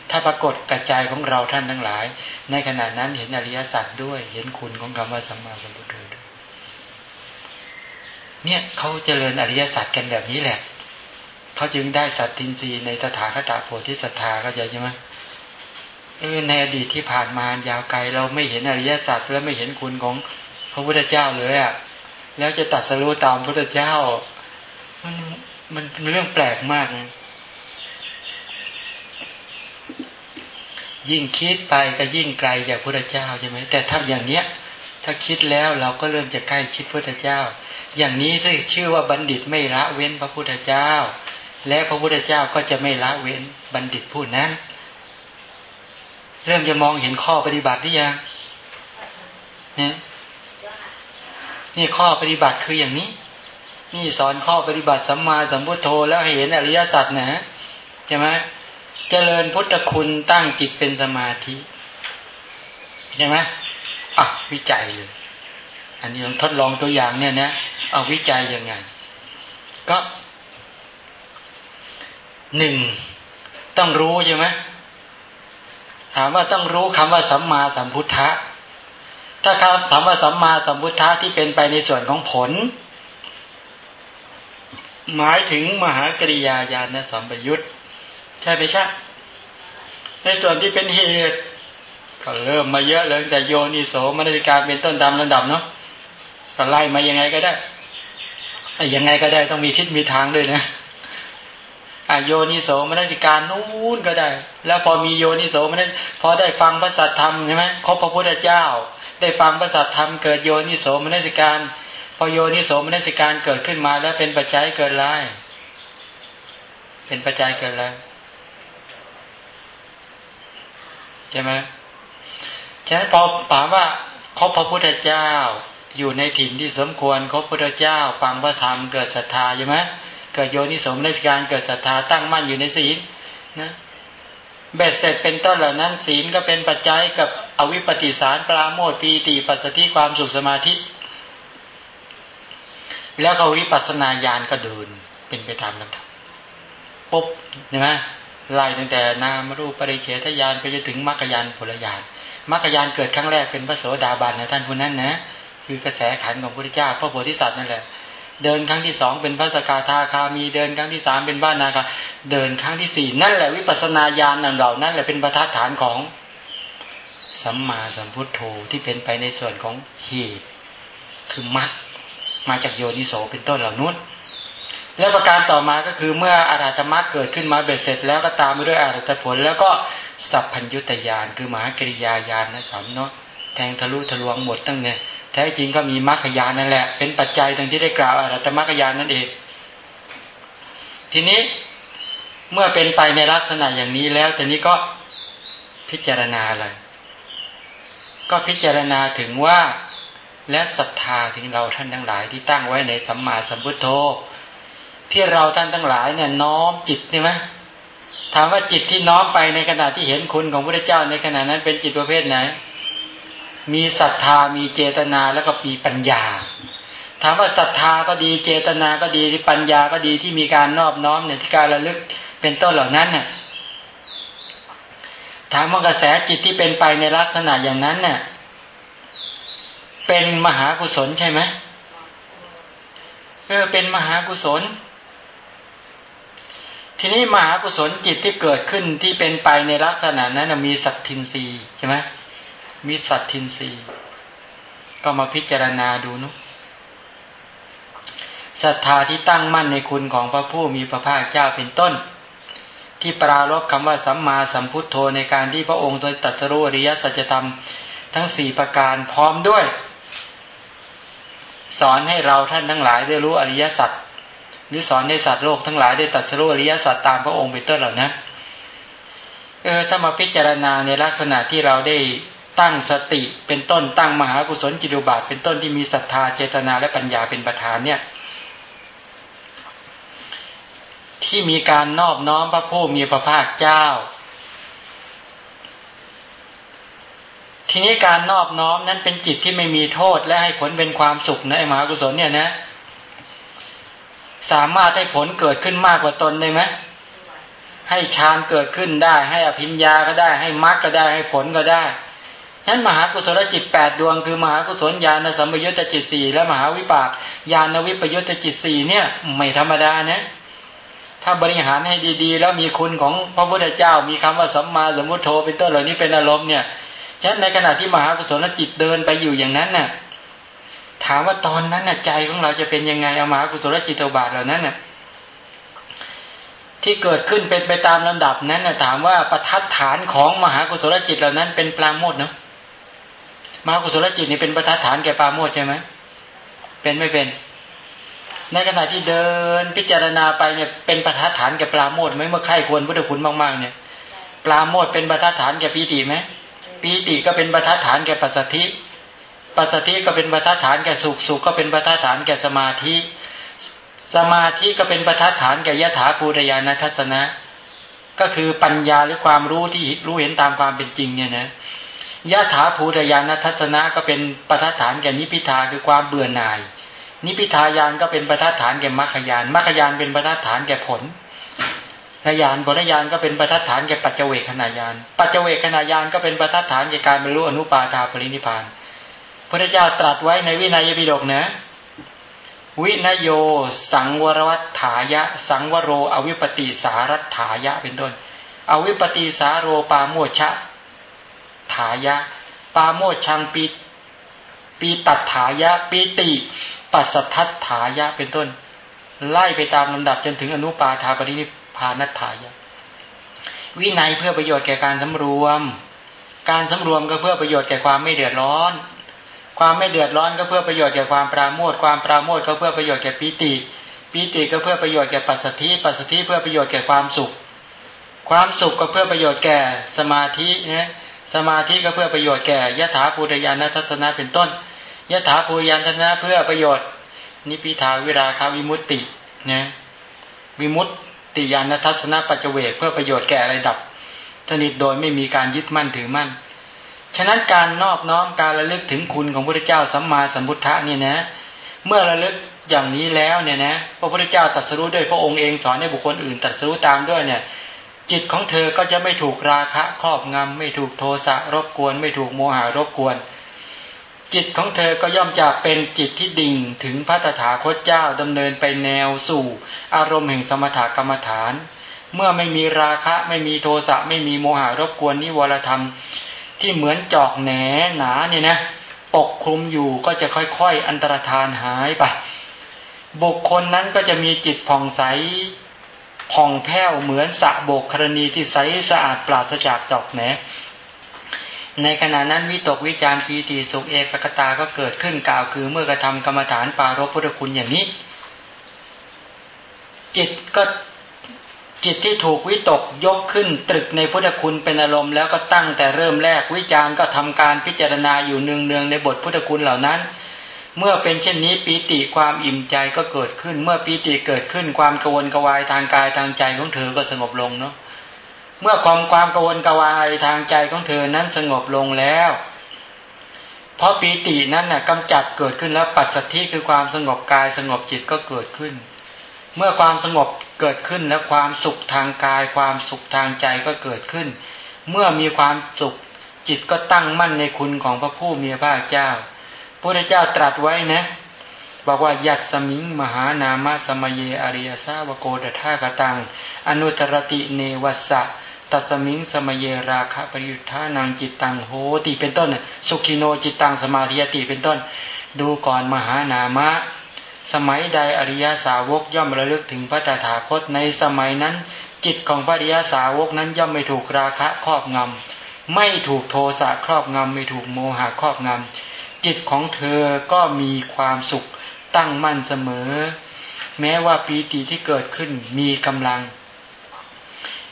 ถ้าปรากฏกระจายของเราท่านทั้งหลาย ในขณะนั้นเห็นอริยสัจด้วย เห็นคุณของคำว่าสัมมาสัมพุทโธด้วย เนี่ยเขาเจริญอริยสัจกันแบบนี้แหละเขาจึงได้สัตตินรีในตถาคตโพธิสัทธาเขาใจใช่ไหมเออในอดีตที่ผ่านมายาวไกลเราไม่เห็นอริยสัจและไม่เห็นคุณของพระพุทธเจ้าเลยอะ แล้วจะตัดสรู้ตามพระพุทธเจ้า มันมันเป็นเรื่องแปลกมากนะยิ่งคิดไปก็ยิ่งไกลจากพระพุทธเจ้าใช่ไหมแต่ถ้าอย่างเนี้ย ถ้าคิดแล้วเราก็เริ่มจะใกล้ชิดพระพุทธเจ้า อย่างนี้ซึ่งชื่อว่าบัณฑิตไม่ละเว้นพระพุทธเจ้า และพระพุทธเจ้าก็จะไม่ละเว้นบัณฑิตผู้นั้น เริ่มจะมองเห็นข้อปฏิบัติหรือยังเนี่ยนี่ข้อปฏิบัติคืออย่างนี้ นี่สอนข้อปฏิบัติสัมมาสัมพุทโธแล้วเห็นอริยสัจนะใช่ไหมเจริญพุทธคุณตั้งจิตเป็นสมาธิใช่ไหมอะวิจัยเลย อันนี้ลองทดลองตัวอย่างเนี่ยนะ เอาวิจัยยังไง ก็หนึ่งต้องรู้ใช่ไหมถามว่าต้องรู้คำว่าสัมมาสัมพุทธะ ถ้าคำสัมมาสัมมาสัมพุทธะที่เป็นไปในส่วนของผล หมายถึงมหากริยาญาณสัมปยุตใช่ไหมใช่ในส่วนที่เป็นเหตุก็เริ่มมาเยอะเลยแต่โยนิโสมนสิการเป็นต้นตามระดับเนาะ ก็ไล่มายังไงก็ได้ไอ้ยังไงก็ได้ต้องมีทิศมีทางด้วยนะอโยนิโสมนสิการนู้นก็ได้ แล้วพอมีโยนิโสมนพอได้ฟังพระสัทธรรมใช่ไหมครบพระพุทธเจ้า ได้ฟังพระสัทธรรมเกิดโยนิโสมนสิการ พอโยนิโสมนสิการเกิดขึ้นมาแล้วเป็นปัจจัยเกิดไรเป็นปัจจัยเกิดไรใช่ไหมฉะนั้นพอถามว่าครบพระพุทธเจ้า อยู่ในถิ่นที่สมควรครบพระเจ้าฟังพระธรรมเกิดศรัทธาใช่ไหมเกิดโยนิสมในการเกิดศรัทธาตั้งมั่นอยู่ในศีลนะเบ็ดเสร็จเป็นต้นเหล่านั้น ศีลก็เป็นปัจจัยกับอวิปปิสารปราโมทปีติปัสสติความสุขสมาธิ แล้วก็วิปัสนาญาณก็เดินเป็นไปตามลำดับปุ๊บใช่ไหมไล่ตั้งแต่นามรูปปริเฉทญาณไปจนถึงมรรคญาณผลญาณมรรคญาณเกิดครั้งแรกเป็นพระโสดาบันนะท่านผู้นั้นนะ คือกระแสขันของพระพุทธเจ้าพระโพธิสัตว์นั่นแหละเดินครั้งที่สองเป็นพระสกาธาคามีเดินครั้งที่สามเป็นบ้านนาคาเดินครั้งที่สี่นั่นแหละวิปัสนาญาณนั่นเรานั่นแหละเป็นประทัดฐานของสัมมาสัมพุทโธที่เป็นไปในส่วนของเหตุคือมัดมาจากโยนิโสเป็นต้นเหล่านู้น แล้วประการต่อมาก็คือเมื่ออาราธมรรคเกิดขึ้นมาเบ็ดเสร็จ แล้วก็ตามไปด้วยอารัตผล แล้วก็สัพพัญยุตยานคือมหากริยาญาณนะสามเนาะแทงทะลุทะลวงหมดตั้งเนี่ย แท้จริงก็มีมรรคยานนั่นแหละ เป็นปัจจัยดังที่ได้กล่าวอรัตมรรคยานนั่นเอง ทีนี้เมื่อเป็นไปในลักษณะอย่างนี้แล้วทีนี้ก็พิจารณาอะไร ก็พิจารณาถึงว่าและศรัทธาถึงเราท่านทั้งหลายที่ตั้งไว้ในสัมมาสัมพุทโธ ที่เราท่านทั้งหลายเนี่ยน้อมจิตใช่ไหมถามว่าจิตที่น้อมไปในขณะที่เห็นคุณของพระเจ้าในขณะนั้นเป็นจิตประเภทไหน มีศรัทธามีเจตนาแล้วก็มีปัญญา ถามว่าศรัทธาก็ดีเจตนาก็ดีที่ปัญญาก็ดีที่มีการนอบน้อมเนี่ยที่การระลึกเป็นต้นเหล่านั้นเนี่ยถามว่ากระแสจิตที่เป็นไปในลักษณะอย่างนั้นเนี่ยเป็นมหากุศลใช่ไหมเออเป็นมหากุศล ทีนี้มหากุศลจิตที่เกิดขึ้นที่เป็นไปในลักษณะนั้นมีสัตทินรีใช่ไหม มีสัตทินรีก็มาพิจารณาดูนุศรัทธาที่ตั้งมั่นในคุณของพระผู้มีพระภาคเจ้าเป็นต้น ที่ปรารบคำว่าสัมมาสัมพุทโธในการที่พระองค์โดยตัดรู้อริยสัจธรรมทั้งสี่ประการพร้อมด้วย สอนให้เราท่านทั้งหลายได้รู้อริยสัจหรือสอนให้สัตว์โลกทั้งหลายได้ตัดสู้อริยสัจตามพระองค์เป็นต้นเหล่านั้นเออถ้ามาพิจารณาในลักษณะที่เราได้ ตั้งสติเป็นต้นตั้งมหากุศลจิตุบาท เป็นต้นที่มีศรัทธาเจตนาและปัญญาเป็นประธานเนี่ย ที่มีการนอบน้อมพระผู้มีพระภาคเจ้า ทีนี้การนอบน้อมนั้นเป็นจิตที่ไม่มีโทษและให้ผลเป็นความสุขนะมหากุศลเนี่ยนะ สามารถให้ผลเกิดขึ้นมากกว่าตนได้ไหมให้ฌานเกิดขึ้นได้ ให้อภิญญาก็ได้ ให้มรรคก็ได้ ให้ผลก็ได้ นั้นมหากุศลจิตแปดดวงคือมหากุศลญาณสัมปยุตตจิตสี่และมหาวิปากญาณวิปยุตตจิตสี่เนี่ยไม่ธรรมดานะถ้าบริหารให้ดีๆ แล้วมีคุณของพระพุทธเจ้า มีคำว่าสัมมาสัมพุทโธเป็นต้นเหล่านี้เป็นอารมณ์เนี่ยฉะนั้นในขณะที่มหากุศลจิตเดินไปอยู่อย่างนั้นน่ะ ถามว่าตอนนั้นน่ะใจของเราจะเป็นยังไงเอามหากุศลจิตบาทเหล่านั้นน่ะที่เกิดขึ้นเป็นไปตามลำดับนั้นน่ะถามว่าประทัดฐานของมหากุศลจิตเหล่านั้นเป็นปราโมทเนาะ มากุศลจิตนี่เป็นประทัดฐานแก่ปาโมทใช่ไหมเป็นไม่เป็น ในขณะที่เดินพิจารณาไปเนี่ยเป็นประทัดฐานแก่ปาโมทไหมเมื่อใครควรพุทธคุณมากๆ เนี่ยปาโมทเป็นประทัดฐานแก่ปีติไหมปีติก็เป็นประทัดฐานแก่ปัสสธิปัสสธิก็เป็นประทัดฐานแก่สุขสุขก็เป็นประทัดฐานแก่สมาธิ สมาธิก็เป็นประทัดฐานแก่ยถาภูรยานัทัศนะ ก็คือปัญญาหรือความรู้ที่รู้เห็นตามความเป็นจริงเนี่ยนะ ยะถาภูรยานทัศนะก็เป็นประทัฐานแก่นิพิทาคือความเบื่อหน่าย นิพิทายานก็เป็นประทัฐานแก่มรรคยานมรรคยานเป็นประทัฐานแก่ผลขยานผลยานก็เป็นประทัฐานแก่ปัจเจเวคขณะยาน ปัจเจเวคขณะยานก็เป็นประทัฐานแก่การบรรลุอนุปาทาปรินิพาน พระเจ้าตรัสไว้ในวินัยปิฎกนะวินโย สังวรวัฏฐายะ สังวโร อวิปติสารัฐายะเป็นต้น อวิปติสาโรปาโมชะ ถายะ ปาโมชังปีปีตัดถายะปีติปัสสัทธัตถายะเป็นต้น ไล่ไปตามลำดับจนถึงอนุปาทาปรินิพานัตถายะ วินัยเพื่อประโยชน์แก่การสำรวม การสำรวมก็เพื่อประโยชน์แก่ความไม่เดือดร้อน ความไม่เดือดร้อนก็เพื่อประโยชน์แก่ความปราโมทความปราโมทก็เพื่อประโยชน์แก่ปีติปีติก็เพื่อประโยชน์แก่ปัสสธิปัสสธิเพื่อประโยชน์แก่ความสุข ความสุขก็เพื่อประโยชน์แก่สมาธินะ สมาธิก็เพื่อประโยชน์แก่ยถาภูตยานทัศนะเป็นต้นยถาภูยานทัศนะเพื่อประโยชน์ นิพิทาวิราคาวิมุตตินะวิมุตติยานทัศนะปัจเจเวกเพื่อประโยชน์แก่อะไรดับสนิทโดยไม่มีการยึดมั่นถือมั่น ฉะนั้นการนอบน้อมการระลึกถึงคุณของพระเจ้าสัมมาสัมพุทธะเนี่ยนะ เมื่อระลึกอย่างนี้แล้วเนี่ยนะพระพุทธเจ้าตรัสรู้ด้วยพระองค์เองสอนให้บุคคลอื่นตรัสรู้ตามด้วยเนี่ย จิตของเธอก็จะไม่ถูกราคะครอบงำไม่ถูกโทสะรบกวน ไม่ถูกโมหะรบกวน จิตของเธอก็ย่อมจะเป็นจิตที่ดิ่งถึงพระตถาคตเจ้าดำเนินไปแนวสู่ อารมณ์แห่งสมถกรรมฐาน เมื่อไม่มีราคะไม่มีโทสะไม่มีโมหะรบกวนนิวรธรรม ที่เหมือนจอกแหนหนาเนี่ยนะปกคลุมอยู่ก็จะค่อยๆ อันตรธานหายไปบุคคลนั้นก็จะมีจิตผ่องใส ผ่องแผ้วเหมือนสะโบกครณีที่ใสสะอาดปราศจากดอกแหนในขณะนั้นวิตกวิจารปีติสุขเอกกตาก็เกิดขึ้นกล่าวคือเมื่อกระทำกรรมฐานปารพุทธคุณอย่างนี้ จิตก็จิตที่ถูกวิตกยกขึ้นตรึกในพุทธคุณเป็นอารมณ์แล้วก็ตั้งแต่เริ่มแรกวิจารก็ทำการพิจารณาอยู่เนืองๆในบทพุทธคุณเหล่านั้น เมื่อเป็นเช่นนี้ปีติความอิ่มใจก็เกิดขึ้น เมื่อปีติเกิดขึ้นความกวนกวายทางกายทางใจของเธอก็สงบลงเนาะเมื่อความความกวนกวายทางใจของเธอนั้นสงบลงแล้ว เพราะปีตินั้นน่ะกำจัดเกิดขึ้นแล้วปัจสัทธิคือความสงบกายสงบจิตก็เกิดขึ้น เมื่อความสงบเกิดขึ้นแล้วความสุขทางกาย ความสุขทางใจก็เกิดขึ้น เมื่อมีความสุขจิตก็ตั้งมั่นในคุณของพระผู้มีพระเจ้า พระเจ้าตรัสไว้นะ บอกว่ายัตสมิง มหานามาสมเยอริยสาวโกดธากตัง อนุตรติเนวัสะตัสมิงสมเยราคะปริยุทธานังจิตตังโหติเป็นต้น สุขิโนจิตตังสมาธิยติเป็นต้น ดูก่อนมหานามะ สมัยใดอริยสาวกย่อมระลึกถึงพระตถาคตในสมัยนั้น จิตของพระอริยสาวกนั้นย่อมไม่ถูกราคะครอบงำไม่ถูกโทสะครอบงำไม่ถูกโมหะครอบงำ จิตของเธอก็มีความสุขตั้งมั่นเสมอ แม้ว่าปีติที่เกิดขึ้นมีกำลัง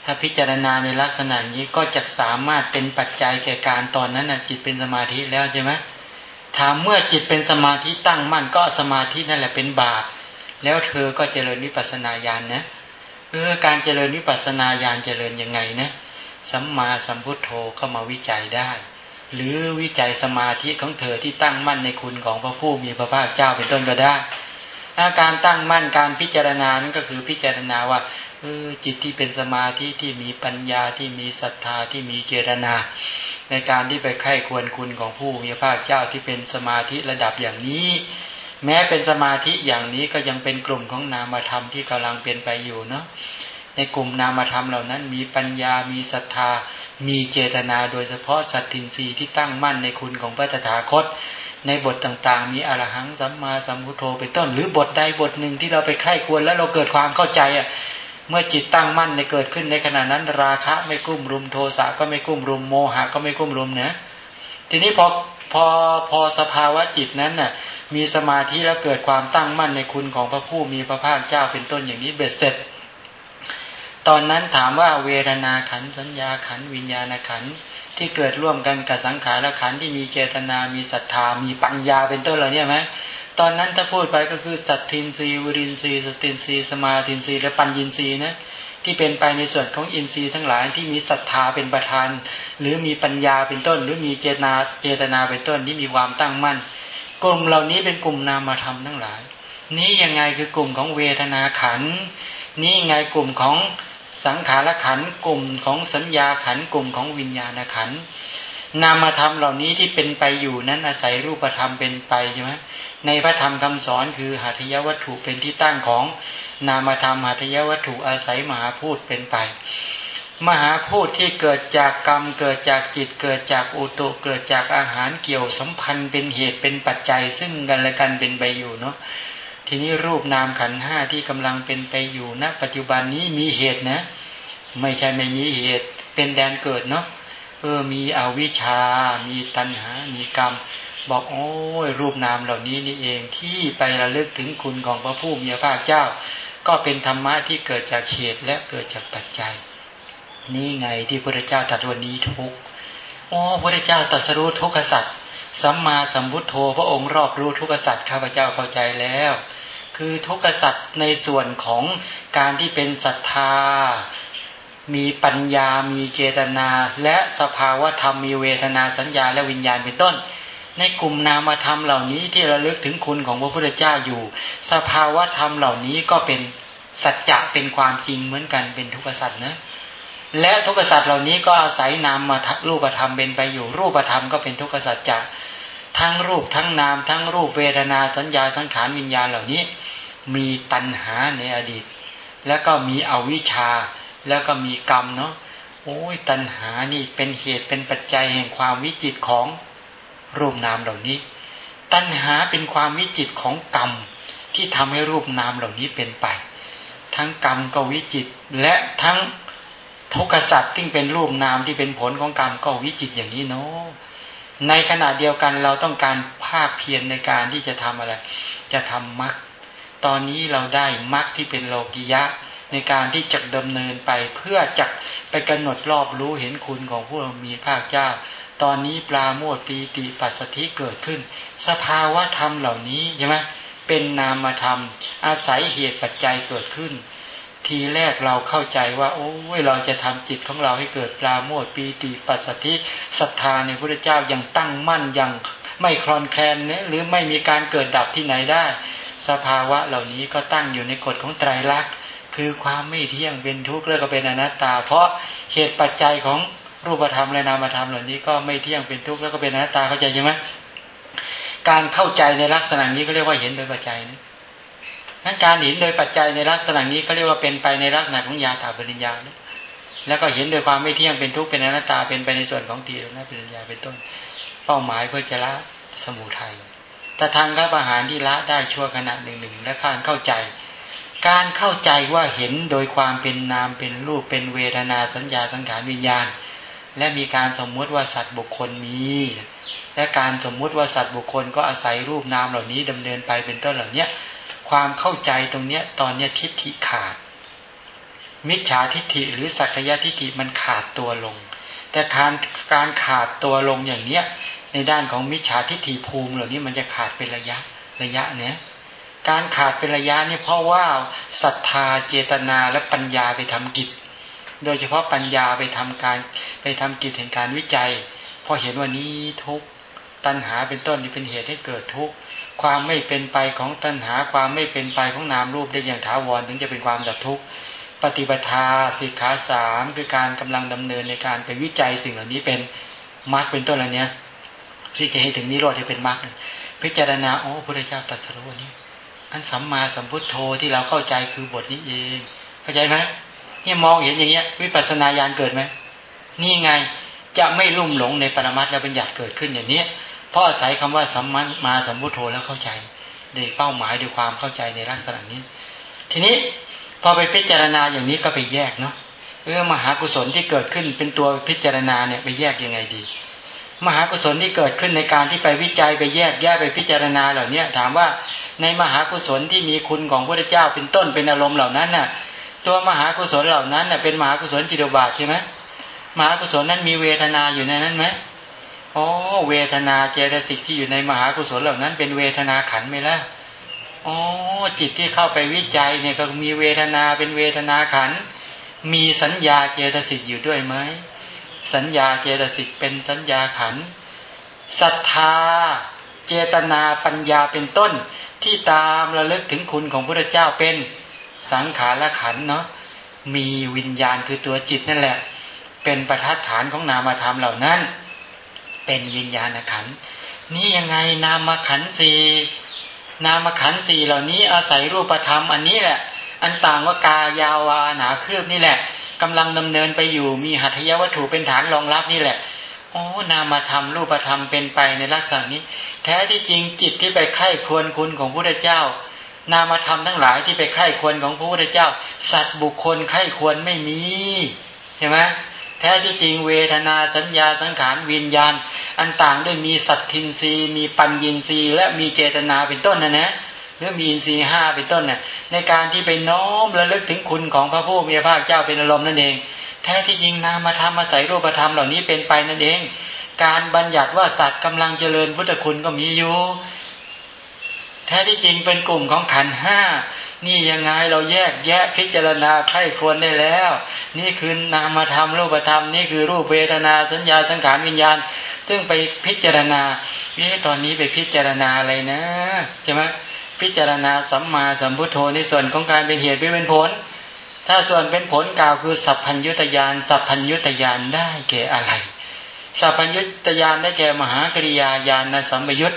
ถ้าพิจารณาในลักษณะนี้ก็จะสามารถเป็นปัจจัยแก่การตอนนั้นนะจิตเป็นสมาธิแล้วใช่ไหมถามเมื่อจิตเป็นสมาธิตั้งมั่นก็สมาธินั่นแหละเป็นบาปแล้วเธอก็เจริญวิปัสสนาญาณนนะเออการเจริญวิปัสสนาญาณเจริญยังไงนะสัมมาสัมพุทโธเข้ามาวิจัยได้ หรือวิจัยสมาธิของเธอที่ตั้งมั่นในคุณของพระผู้มีพระภาคเจ้าเป็นต้นก็ได้อาการตั้งมั่นการพิจารณานั้นก็คือพิจารณาว่าเออจิตที่เป็นสมาธิที่มีปัญญาที่มีศรัทธาที่มีเจรนาในการที่ไปไข้ควรคุณของผู้มีพระภาคเจ้าที่เป็นสมาธิระดับอย่างนี้ แม้เป็นสมาธิอย่างนี้ก็ยังเป็นกลุ่มของนามธรรมที่กำลังเปลี่ยนไปอยู่เนาะในกลุ่มนามธรรมเหล่านั้นมีปัญญามีศรัทธา มีเจตนาโดยเฉพาะสัตตินรีที่ตั้งมั่นในคุณของพระตถาคต ในบทต่างๆ มีอรหังสัมมาสัมพุทโธเป็นต้น หรือบทใดบทหนึ่งที่เราไปไข้ควรแล้วเราเกิดความเข้าใจอะเมื่อจิตตั้งมั่นในเกิดขึ้นในขณะนั้น ราคะไม่กุ้มรุมโทสะก็ไม่กุ้มรุมโมหะก็ไม่กุ้มรุมเนะทีนี้พอพอพอสภาวะจิตนั้นน่ะมีสมาธิแล้วเกิดความตั้งมั่นในคุณของพระผู้มีพระภาคเจ้าเป็นต้นอย่างนี้เบ็ดเสร็จ ตอนนั้นถามว่าเวทนาขันสัญญาขันวิญญาณขันที่เกิดร่วมกันกับสังขารขันที่มีเจตนา มีศรัทธา มีปัญญาเป็นต้นเหล่านี้ไหมตอนนั้นถ้าพูดไปก็คือสัตทินรีวรินรีสตินรีสมาทินรีและปัญญินรีนะที่เป็นไปในส่วนของอินทรีย์ทั้งหลายที่มีศรัทธาเป็นประธาน หรือมีปัญญาเป็นต้น หรือมีเจตนาเจตนาเป็นต้นที่มีความตั้งมั่น กลุ่มเหล่านี้เป็นกลุ่มนามธรรมทั้งหลาย นี้ยังไงคือกลุ่มของเวทนาขันนี่ไงกลุ่มของ สังขารขันกลุ่มของสัญญาขันกลุ่มของวิญญาณขันนามธรรมเหล่านี้ที่เป็นไปอยู่นั้นอาศัยรูปธรรมเป็นไปใช่ไหมในพระธรรมคำสอนคือหัตถยวัตถุเป็นที่ตั้งของนามธรรมหัตถยวัตถุอาศัยมหาพูดเป็นไป มหาพูดที่เกิดจากกรรมเกิดจากจิตเกิดจากอุตุเกิดจากอาหารเกี่ยวสัมพันธ์เป็นเหตุเป็นปัจจัยซึ่งกันและกันเป็นไปอยู่เนาะ ทีนี้รูปนามขันห้าที่กำลังเป็นไปอยู่ณปัจจุบันนี้มีเหตุนะ ไม่ใช่ไม่มีเหตุ เป็นแดนเกิดเนาะเออมีอวิชชา มีตัณหา มีกรรม บอกโอ้ยรูปนามเหล่านี้นี่เองที่ไประลึกถึงคุณของพระผู้มีพระภาคเจ้า ก็เป็นธรรมะที่เกิดจากเหตุและเกิดจากปัจจัย นี่ไงที่พระเจ้าตรัสวันนี้ทุกโอ้พระเจ้าตรัสรู้ทุกขสัตว์สัมมาสัมพุทโธพระองค์รอบรู้ทุกขสัตว์ข้าพเจ้าเข้าใจแล้ว คือทุกขสัตว์ในส่วนของการที่เป็นศรัทธา มีปัญญา มีเจตนา และสภาวะธรรมมีเวทนาสัญญาและวิญญาณเป็นต้น ในกลุ่มนามธรรมเหล่านี้ที่ระลึกถึงคุณของพระพุทธเจ้าอยู่ สภาวะธรรมเหล่านี้ก็เป็นสัจจะเป็นความจริงเหมือนกันเป็นทุกขสัตว์นะและทุกขสัตว์เหล่านี้ก็อาศัยนามมารูปธรรมเป็นไปอยู่ รูปธรรมก็เป็นทุกขสัจจะทั้งรูปทั้งนามทั้งรูปเวทนาสัญญาสังขารวิญญาณเหล่านี้ มีตัณหาในอดีต แล้วก็มีอวิชชา แล้วก็มีกรรมเนาะโอ้ยตัณหานี่เป็นเหตุเป็นปัจจัยแห่งความวิจิตของรูปนามเหล่านี้ ตัณหาเป็นความวิจิตของกรรมที่ทำให้รูปนามเหล่านี้เป็นไป ทั้งกรรมก็วิจิตและทั้งทุกษัตริย์ที่เป็นรูปนามที่เป็นผลของกรรมก็วิจิตอย่างนี้เนาะในขณะเดียวกันเราต้องการภาคเพียรในการที่จะทำอะไร จะทำมรรค ตอนนี้เราได้มรรคที่เป็นโลกิยะ ในการที่จะดำเนินไปเพื่อจะไปกำหนดรอบรู้เห็นคุณของผู้มีภาคเจ้า ตอนนี้ปลาโมดปีติปัสสธิเกิดขึ้น สภาวะธรรมเหล่านี้ใช่ไหมเป็นนามธรรม อาศัยเหตุปัจจัยเกิดขึ้น ทีแรกเราเข้าใจว่า โอ้ยเราจะทำจิตของเราให้เกิดปลาโมดปีติปัสสธิศรัทธาในพระเจ้ายังตั้งมั่นยังไม่คลอนแคลนเนี่ยหรือไม่มีการเกิดดับที่ไหนได้ สภาวะเหล่านี้ก็ตั้งอยู่ในกฎของไตรลักษณ์คือความไม่เที่ยงเป็นทุกข์แล้วก็เป็นอนัตตา เพราะเหตุปัจจัยของรูปธรรมและนามธรรมเหล่านี้ก็ไม่เที่ยงเป็นทุกข์แล้วก็เป็นอนัตตาเข้าใจใช่ไหมการเข้าใจในลักษณะนี้ก็เรียกว่าเห็นโดยปัจจัยนะนั้นการเห็นโดยปัจจัยในลักษณะนี้ก็เรียกว่าเป็นไปในลักษณะของยาถาปริญญาแล้วก็เห็นโดยความไม่เที่ยงเป็นทุกข์เป็นอนัตตาเป็นไปในส่วนของตีนะปริญญาเป็นต้น เป้าหมายเพื่อจะละสมุทัย แต่ทางข้าอาหารที่ละได้ชั่วขณะหนึ่งหนึ่งและการเข้าใจ การเข้าใจว่าเห็นโดยความเป็นนามเป็นรูปเป็นเวทนาสัญญาสังขารวิญญาณ และมีการสมมุติว่าสัตว์บุคคลมี และการสมมุติว่าสัตว์บุคคลก็อาศัยรูปนามเหล่านี้ดำเนินไปเป็นต้นเหล่านี้ความเข้าใจตรงเนี้ยตอนเนี้ยทิฏฐิขาด มิจฉาทิฏฐิหรือสักยะทิฏฐิมันขาดตัวลง แต่การการขาดตัวลงอย่างเนี้ย ในด้านของมิจฉาทิฏฐิภูมิเหล่านี้มันจะขาดเป็นระยะระยะเนี้ยการขาดเป็นระยะนี่เพราะว่าศรัทธาเจตนาและปัญญาไปทำกิจ โดยเฉพาะปัญญาไปทำการไปทำกิจแห่งการวิจัยพอเห็นว่านี้ทุกตัณหาเป็นต้นนี่เป็นเหตุให้เกิดทุกความไม่เป็นไปของตัณหาความไม่เป็นไปของนามรูปได้อย่างถาวรถึงจะเป็นความดับทุกข์ปฏิปทาสิกขาสามคือการกำลังดำเนินในการไปวิจัยสิ่งเหล่านี้เป็นมรรคเป็นต้นอะไรเนี้ย ที่จะให้ถึงนิโรธให้เป็นมรรคพิจารณาโอ้พระเจ้าตรัสรู้นี้ อันสัมมาสัมพุทโธที่เราเข้าใจคือบทนี้เอง เข้าใจไหมนี่มองเห็นอย่างเงี้ย วิปัสสนาญาณเกิดไหมนี่ไงจะไม่ลุ่มหลงในปรมัตถ์และบัญญัติเกิดขึ้นอย่างนี้เพราะอาศัยคำว่าสัมมาสัมพุทโธแล้วเข้าใจในเป้าหมายด้วยความเข้าใจในลักษณะนี้ ทีนี้พอไปพิจารณาอย่างนี้ก็ไปแยกเนาะเออมหากุศลที่เกิดขึ้นเป็นตัวพิจารณาเนี่ยไปแยกยังไงดี มหากุศลที่เกิดขึ้นในการที่ไปวิจัยไปแยกแยกไปพิจารณาเหล่านี้ถามว่าในมหากุศลที่มีคุณของพระเจ้าเป็นต้นเป็นอารมณ์เหล่านั้นน่ะ ตัวมหากุศลเหล่านั้นน่ะเป็นมหากุศลจิตบาทใช่ไหมมหากุศลนั้นมีเวทนาอยู่ในนั้นไหมอ๋อเวทนาเจตสิกที่อยู่ในมหากุศลเหล่านั้น เป็นเวทนาขันไหมล่ะอ๋อจิตที่เข้าไปวิจัยเนี่ยก็มีเวทนาเป็นเวทนาขันมีสัญญาเจตสิกอยู่ด้วยไหม สัญญาเจตสิกเป็นสัญญาขันศรัทธา เจตนาปัญญาเป็นต้น ที่ตามระลึกถึงคุณของพระเจ้าเป็นสังขารขันเนาะมีวิญญาณคือตัวจิตนั่นแหละ เป็นประทัดฐานของนามธรรมเหล่านั้น เป็นวิญญาณขันนี่ยังไงนามขันสีนามขันสีเหล่านี้อาศัยรูปธรรมอันนี้แหละ อันต่างว่ากายาวาหนาคืบนี่แหละ กำลังดำเนินไปอยู่มีหัตถยวัตถุเป็นฐานรองรับนี่แหละโอ้นามธรรมรูปธรรมเป็นไปในลักษณะนี้ แท้ที่จริงจิตที่ไปไข้ควรคุณของพระพุทธเจ้า นามธรรมทั้งหลายที่ไปไข้ควรของพระพุทธเจ้า สัตว์บุคคลไข้ควรไม่มีเห็นไหมแท้ที่จริงเวทนาสัญญาสังขารวิญญาณ อันต่างด้วยมีสัตทินรีมีปัญญินรีและมีเจตนาเป็นต้นนะนะ หรือมีอินทรีห้าเป็นต้นเนี่ยในการที่ไปน้อมระลึกถึงคุณของพระผู้มีพระภาคเจ้าเป็นอารมณ์นั่นเอง แท้ที่จริงนามธรรมอาศัยรูปธรรมเหล่านี้เป็นไปนั่นเอง การบัญญัติว่าสัตว์กำลังเจริญพุทธคุณก็มีอยู่แท้ที่จริงเป็นกลุ่มของขันห้านี่ยังไงเราแยกแยะพิจารณาไข้ควรได้แล้ว นี่คือนามธรรมรูปธรรม นี่คือรูปเวทนาสัญญาสังขารวิญญาณ ซึ่งไปพิจารณานี่ตอนนี้ไปพิจารณาอะไรนะใช่ไหม พิจารณาสัมมาสัมพุทโธในส่วนของการเป็นเหตุเป็นผล ถ้าส่วนเป็นผลกล่าวคือสัพพัญยุตยานสัพพัญยุตยานได้แก่อะไร สัพพัญยุตยานได้แก่มหากริยาญาณสัมปยุต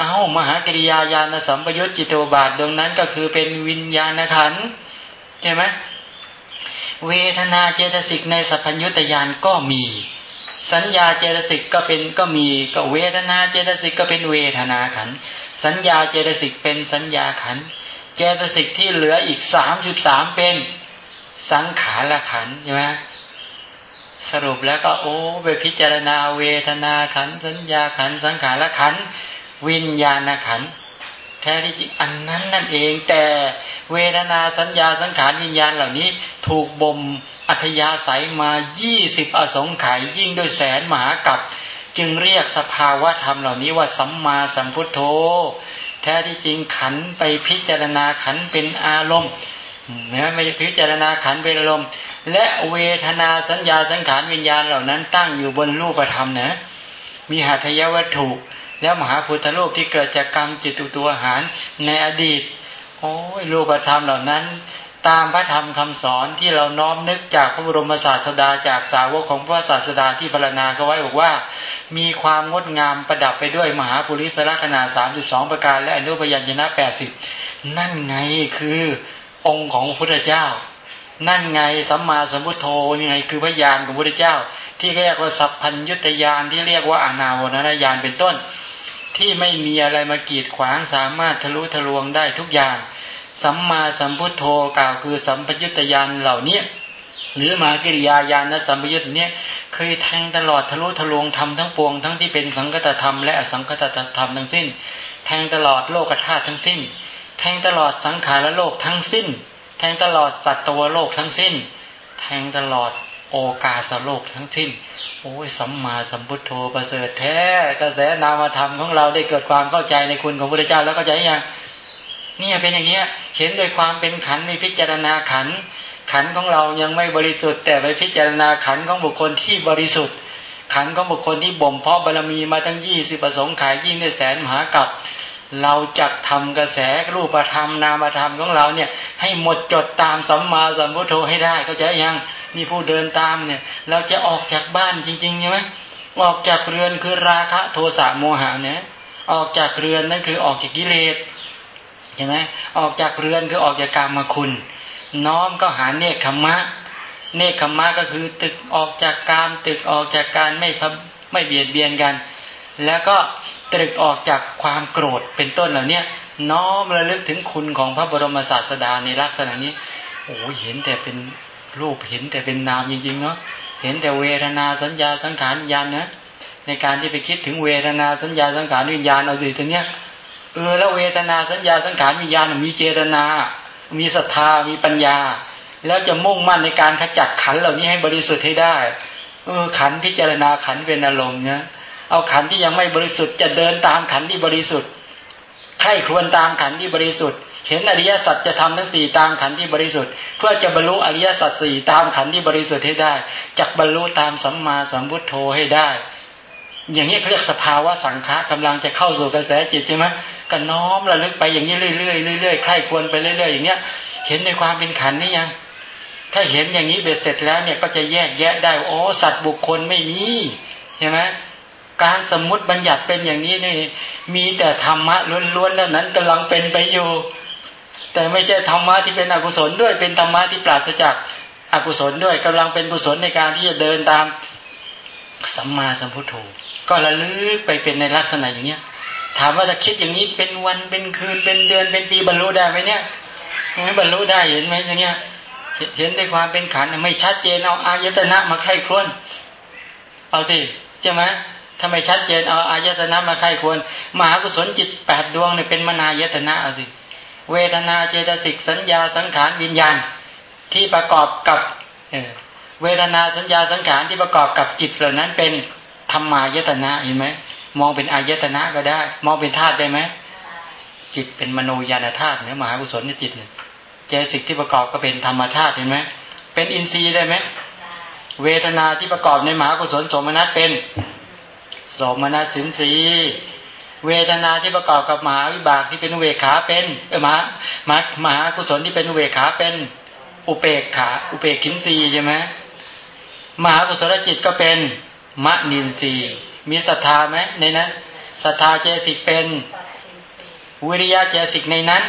เอามหากริยาญาณสัมปยุตจิตโตบาทดวงนั้นก็คือเป็นวิญญาณขันใช่ไหมเวทนาเจตสิกในสัพพัญยุตยานก็มี สัญญาเจตสิกก็เป็นก็มีก็เวทนาเจตสิกก็เป็นเวทนาขัน สัญญาเจตสิกเป็นสัญญาขัน เจตสิกที่เหลืออีกสามสิบสามเป็นสังขารละขันใช่ไหมสรุปแล้วก็โอ้ไปพิจารณาเวทนาขัน สัญญาขัน สังขารละขัน วิญญาณขัน แท้ที่จริงอันนั้นนั่นเองแต่เวทนาสัญญาสังขารวิญญาณเหล่านี้ถูกบ่มอัธยาศัยมายี่สิบอสงไขยยิ่งด้วยแสนมหากับ จึงเรียกสภาวะธรรมเหล่านี้ว่าสัมมาสัมพุทโธ แท้ที่จริงขันไปพิจารณาขันเป็นอารมณ์นะไม่พิจารณาขันเป็นอารมณ์ และเวทนาสัญญาสังขารวิญญาณเหล่านั้นตั้งอยู่บนรูปธรรมนะ มีหัตยวัตถุ แล้วมหาพุทธโลกที่เกิดจากกรรมจิตตุตัวหารในอดีต โอ้ยรูปธรรมเหล่านั้น ตามพระธรรมคำสอนที่เราน้อมนึกจากพระบรมศาสดาจากสาวกของพระศาสดาที่พรรณนาเขาไว้บอกว่า มีความงดงามประดับไปด้วยมหาปุริสละขนาดสามสิบสองประการ และอนุพยัญชนะแปดสิบนั่นไงคือองค์ของพระพุทธเจ้า นั่นไงสัมมาสัมพุทโธนี่ไงคือพยานของพระพุทธเจ้า ที่เรียกว่าสัพพัญยุตยานที่เรียกว่าอานาวรณญาณเป็นต้น ที่ไม่มีอะไรมากีดขวางสามารถทะลุทะลวงได้ทุกอย่าง สัมมาสัมพุทโธกล่าวคือสัมพยุตยานเหล่านี้หรือมากิริยาญาณสัมปยุตเนี่ย เคยแทงตลอดทะลุทะลวงทำทั้งปวงทั้งที่เป็นสังคตธรรมและอสังคตธรรมทั้งสิ้น แทงตลอดโลกธาตุทั้งสิ้น แทงตลอดสังขารโลกทั้งสิ้น แทงตลอดสัตว์โลกทั้งสิ้น แทงตลอดโอกาสโลกทั้งสิ้น โอ้ยสัมมาสัมพุทโธประเสริฐแท้กระแสนามธรรมของเราได้เกิดความเข้าใจในคุณของพระเจ้าแล้วก็ใจยังเนี่ยเป็นอย่างเงี้ยเห็นโดยความเป็นขันในพิจารณาขัน ขันของเรายังไม่บริสุทธิ์แต่ไปพิจารณาขันของบุคคลที่บริสุทธิ์ ขันของบุคคลที่บ่มเพาะบารมีมาทั้งยี่สิบประสงค์ขายยิ่งในแสนมหากับเราจะทำกระแสรูปธรรมนามธรรมของเราเนี่ย ให้หมดจดตามสัมมาสัมพุทโธให้ได้เข้าใจยังนี่ผู้เดินตามเนี่ย เราจะออกจากบ้านจริงๆใช่ไหมออกจากเรือนคือราคะโทสะโมหะเนี่ยออกจากเรือนนั่นคือออกจากกิเลสใช่ไหมออกจากเรือนคือออกจากกรรมคุณ น้อมก็หาเนคขมะ เนคขมะก็คือตึกออกจากการตึกออกจากการไม่ไม่เบียดเบียนกัน แล้วก็ตรึกออกจากความโกรธเป็นต้นเหล่านี้น้อมระลึกถึงคุณของพระบรมศาสดาในลักษณะนี้โอ้เห็นแต่เป็นรูปเห็นแต่เป็นนามจริงๆเนาะเห็นแต่เวทนาสัญญาสังขารวิญญาณนะในการที่ไปคิดถึงเวทนาสัญญาสังขารวิญญาณเอาดีตรงเนี้ยเออแล้วเวทนาสัญญาสังขารวิญญาณมีเจตนา มีศรัทธามีปัญญา แล้วจะมุ่งมั่นในการขจัดขันเหล่านี้ให้บริสุทธิ์ให้ได้ เออขันพิจารณาขันเป็นอารมณ์เนี่ยเอาขันที่ยังไม่บริสุทธิ์จะเดินตามขันที่บริสุทธิ์ใครควรตามขันที่บริสุทธิ์ เห็นอริยสัจจะทำทั้งสี่ตามขันที่บริสุทธิ์ เพื่อจะบรรลุอริยสัจสี่ตามขันที่บริสุทธิ์ให้ได้จักบรรลุตามสัมมาสัมพุทโธให้ได้ อย่างนี้เขาเรียกสภาวะสังขารกำลังจะเข้าสู่กระแสจิตใช่ไหม ก็น้อมระลึกไปอย่างนี้เรื่อยๆเรื่อยๆใคร่ควรไปเรื่อยๆอย่างเงี้ย เห็นในความเป็นขันนี่ยัง ถ้าเห็นอย่างนี้เบ็ดเสร็จแล้วเนี่ยก็จะแยกแยะได้โอ้สัตว์บุคคลไม่มีใช่ไหมการสมมุติบัญญัติเป็นอย่างนี้นี่มีแต่ธรรมะล้วนๆเท่านั้นกำลังเป็นไปอยู่ แต่ไม่ใช่ธรรมะที่เป็นอกุศลด้วยเป็นธรรมะที่ปราศจากอกุศลด้วยกำลังเป็นกุศลในการที่จะเดินตามสัมมาสัมพุทโธก็ระลึกไปเป็นในลักษณะอย่างเนี้ย ถามว่าจะคิดอย่างนี้เป็นวันเป็นคืนเป็นเดือนเป็นปีบรรลุได้ไหมเนี่ยบรรลุได้เห็นไหมอย่างเงี้ย เห็นในความเป็นขันไม่ชัดเจนเอาอายตนะมาไข้ครวนเอาสิใช่ไหมถ้าไมชัดเจนเอาอายตนะมาไข้ควรมหากุศลจิตแปดดวงเนี่ยเป็นมนายตนะเอาสิเวทนาเจตสิกสัญญาสังขารวิญญาณที่ประกอบกับเวทนาสัญญาสังขารที่ประกอบกับจิตเหล่านั้นเป็นธรรมายตนะเห็นไหม มองเป็นอายตนะก็ได้ มองเป็นธาตุได้ไหมจิตเป็นมโนยานธาตุเนี่ยมหากุศลในจิตเนี่ยเจสิกที่ประกอบก็เป็นธรรมธาตุเห็นไหมเป็นอินทรีย์ได้ไหมเวทนาที่ประกอบในมหากุศลสมนัตเป็นสมนัตสินสีเวทนาที่ประกอบกับมหาวิบากที่เป็นเวขาเป็นเออมหามหามหากุศลที่เป็นเวขาเป็นอุเปกขาอุเปกขินสีใช่ไหมมหากุศลจิตก็เป็นมะนินทรีย มีศรัทธาไหมในนั้นศรัทธาเจสิกเป็น วิริยะเจสิกในนั้น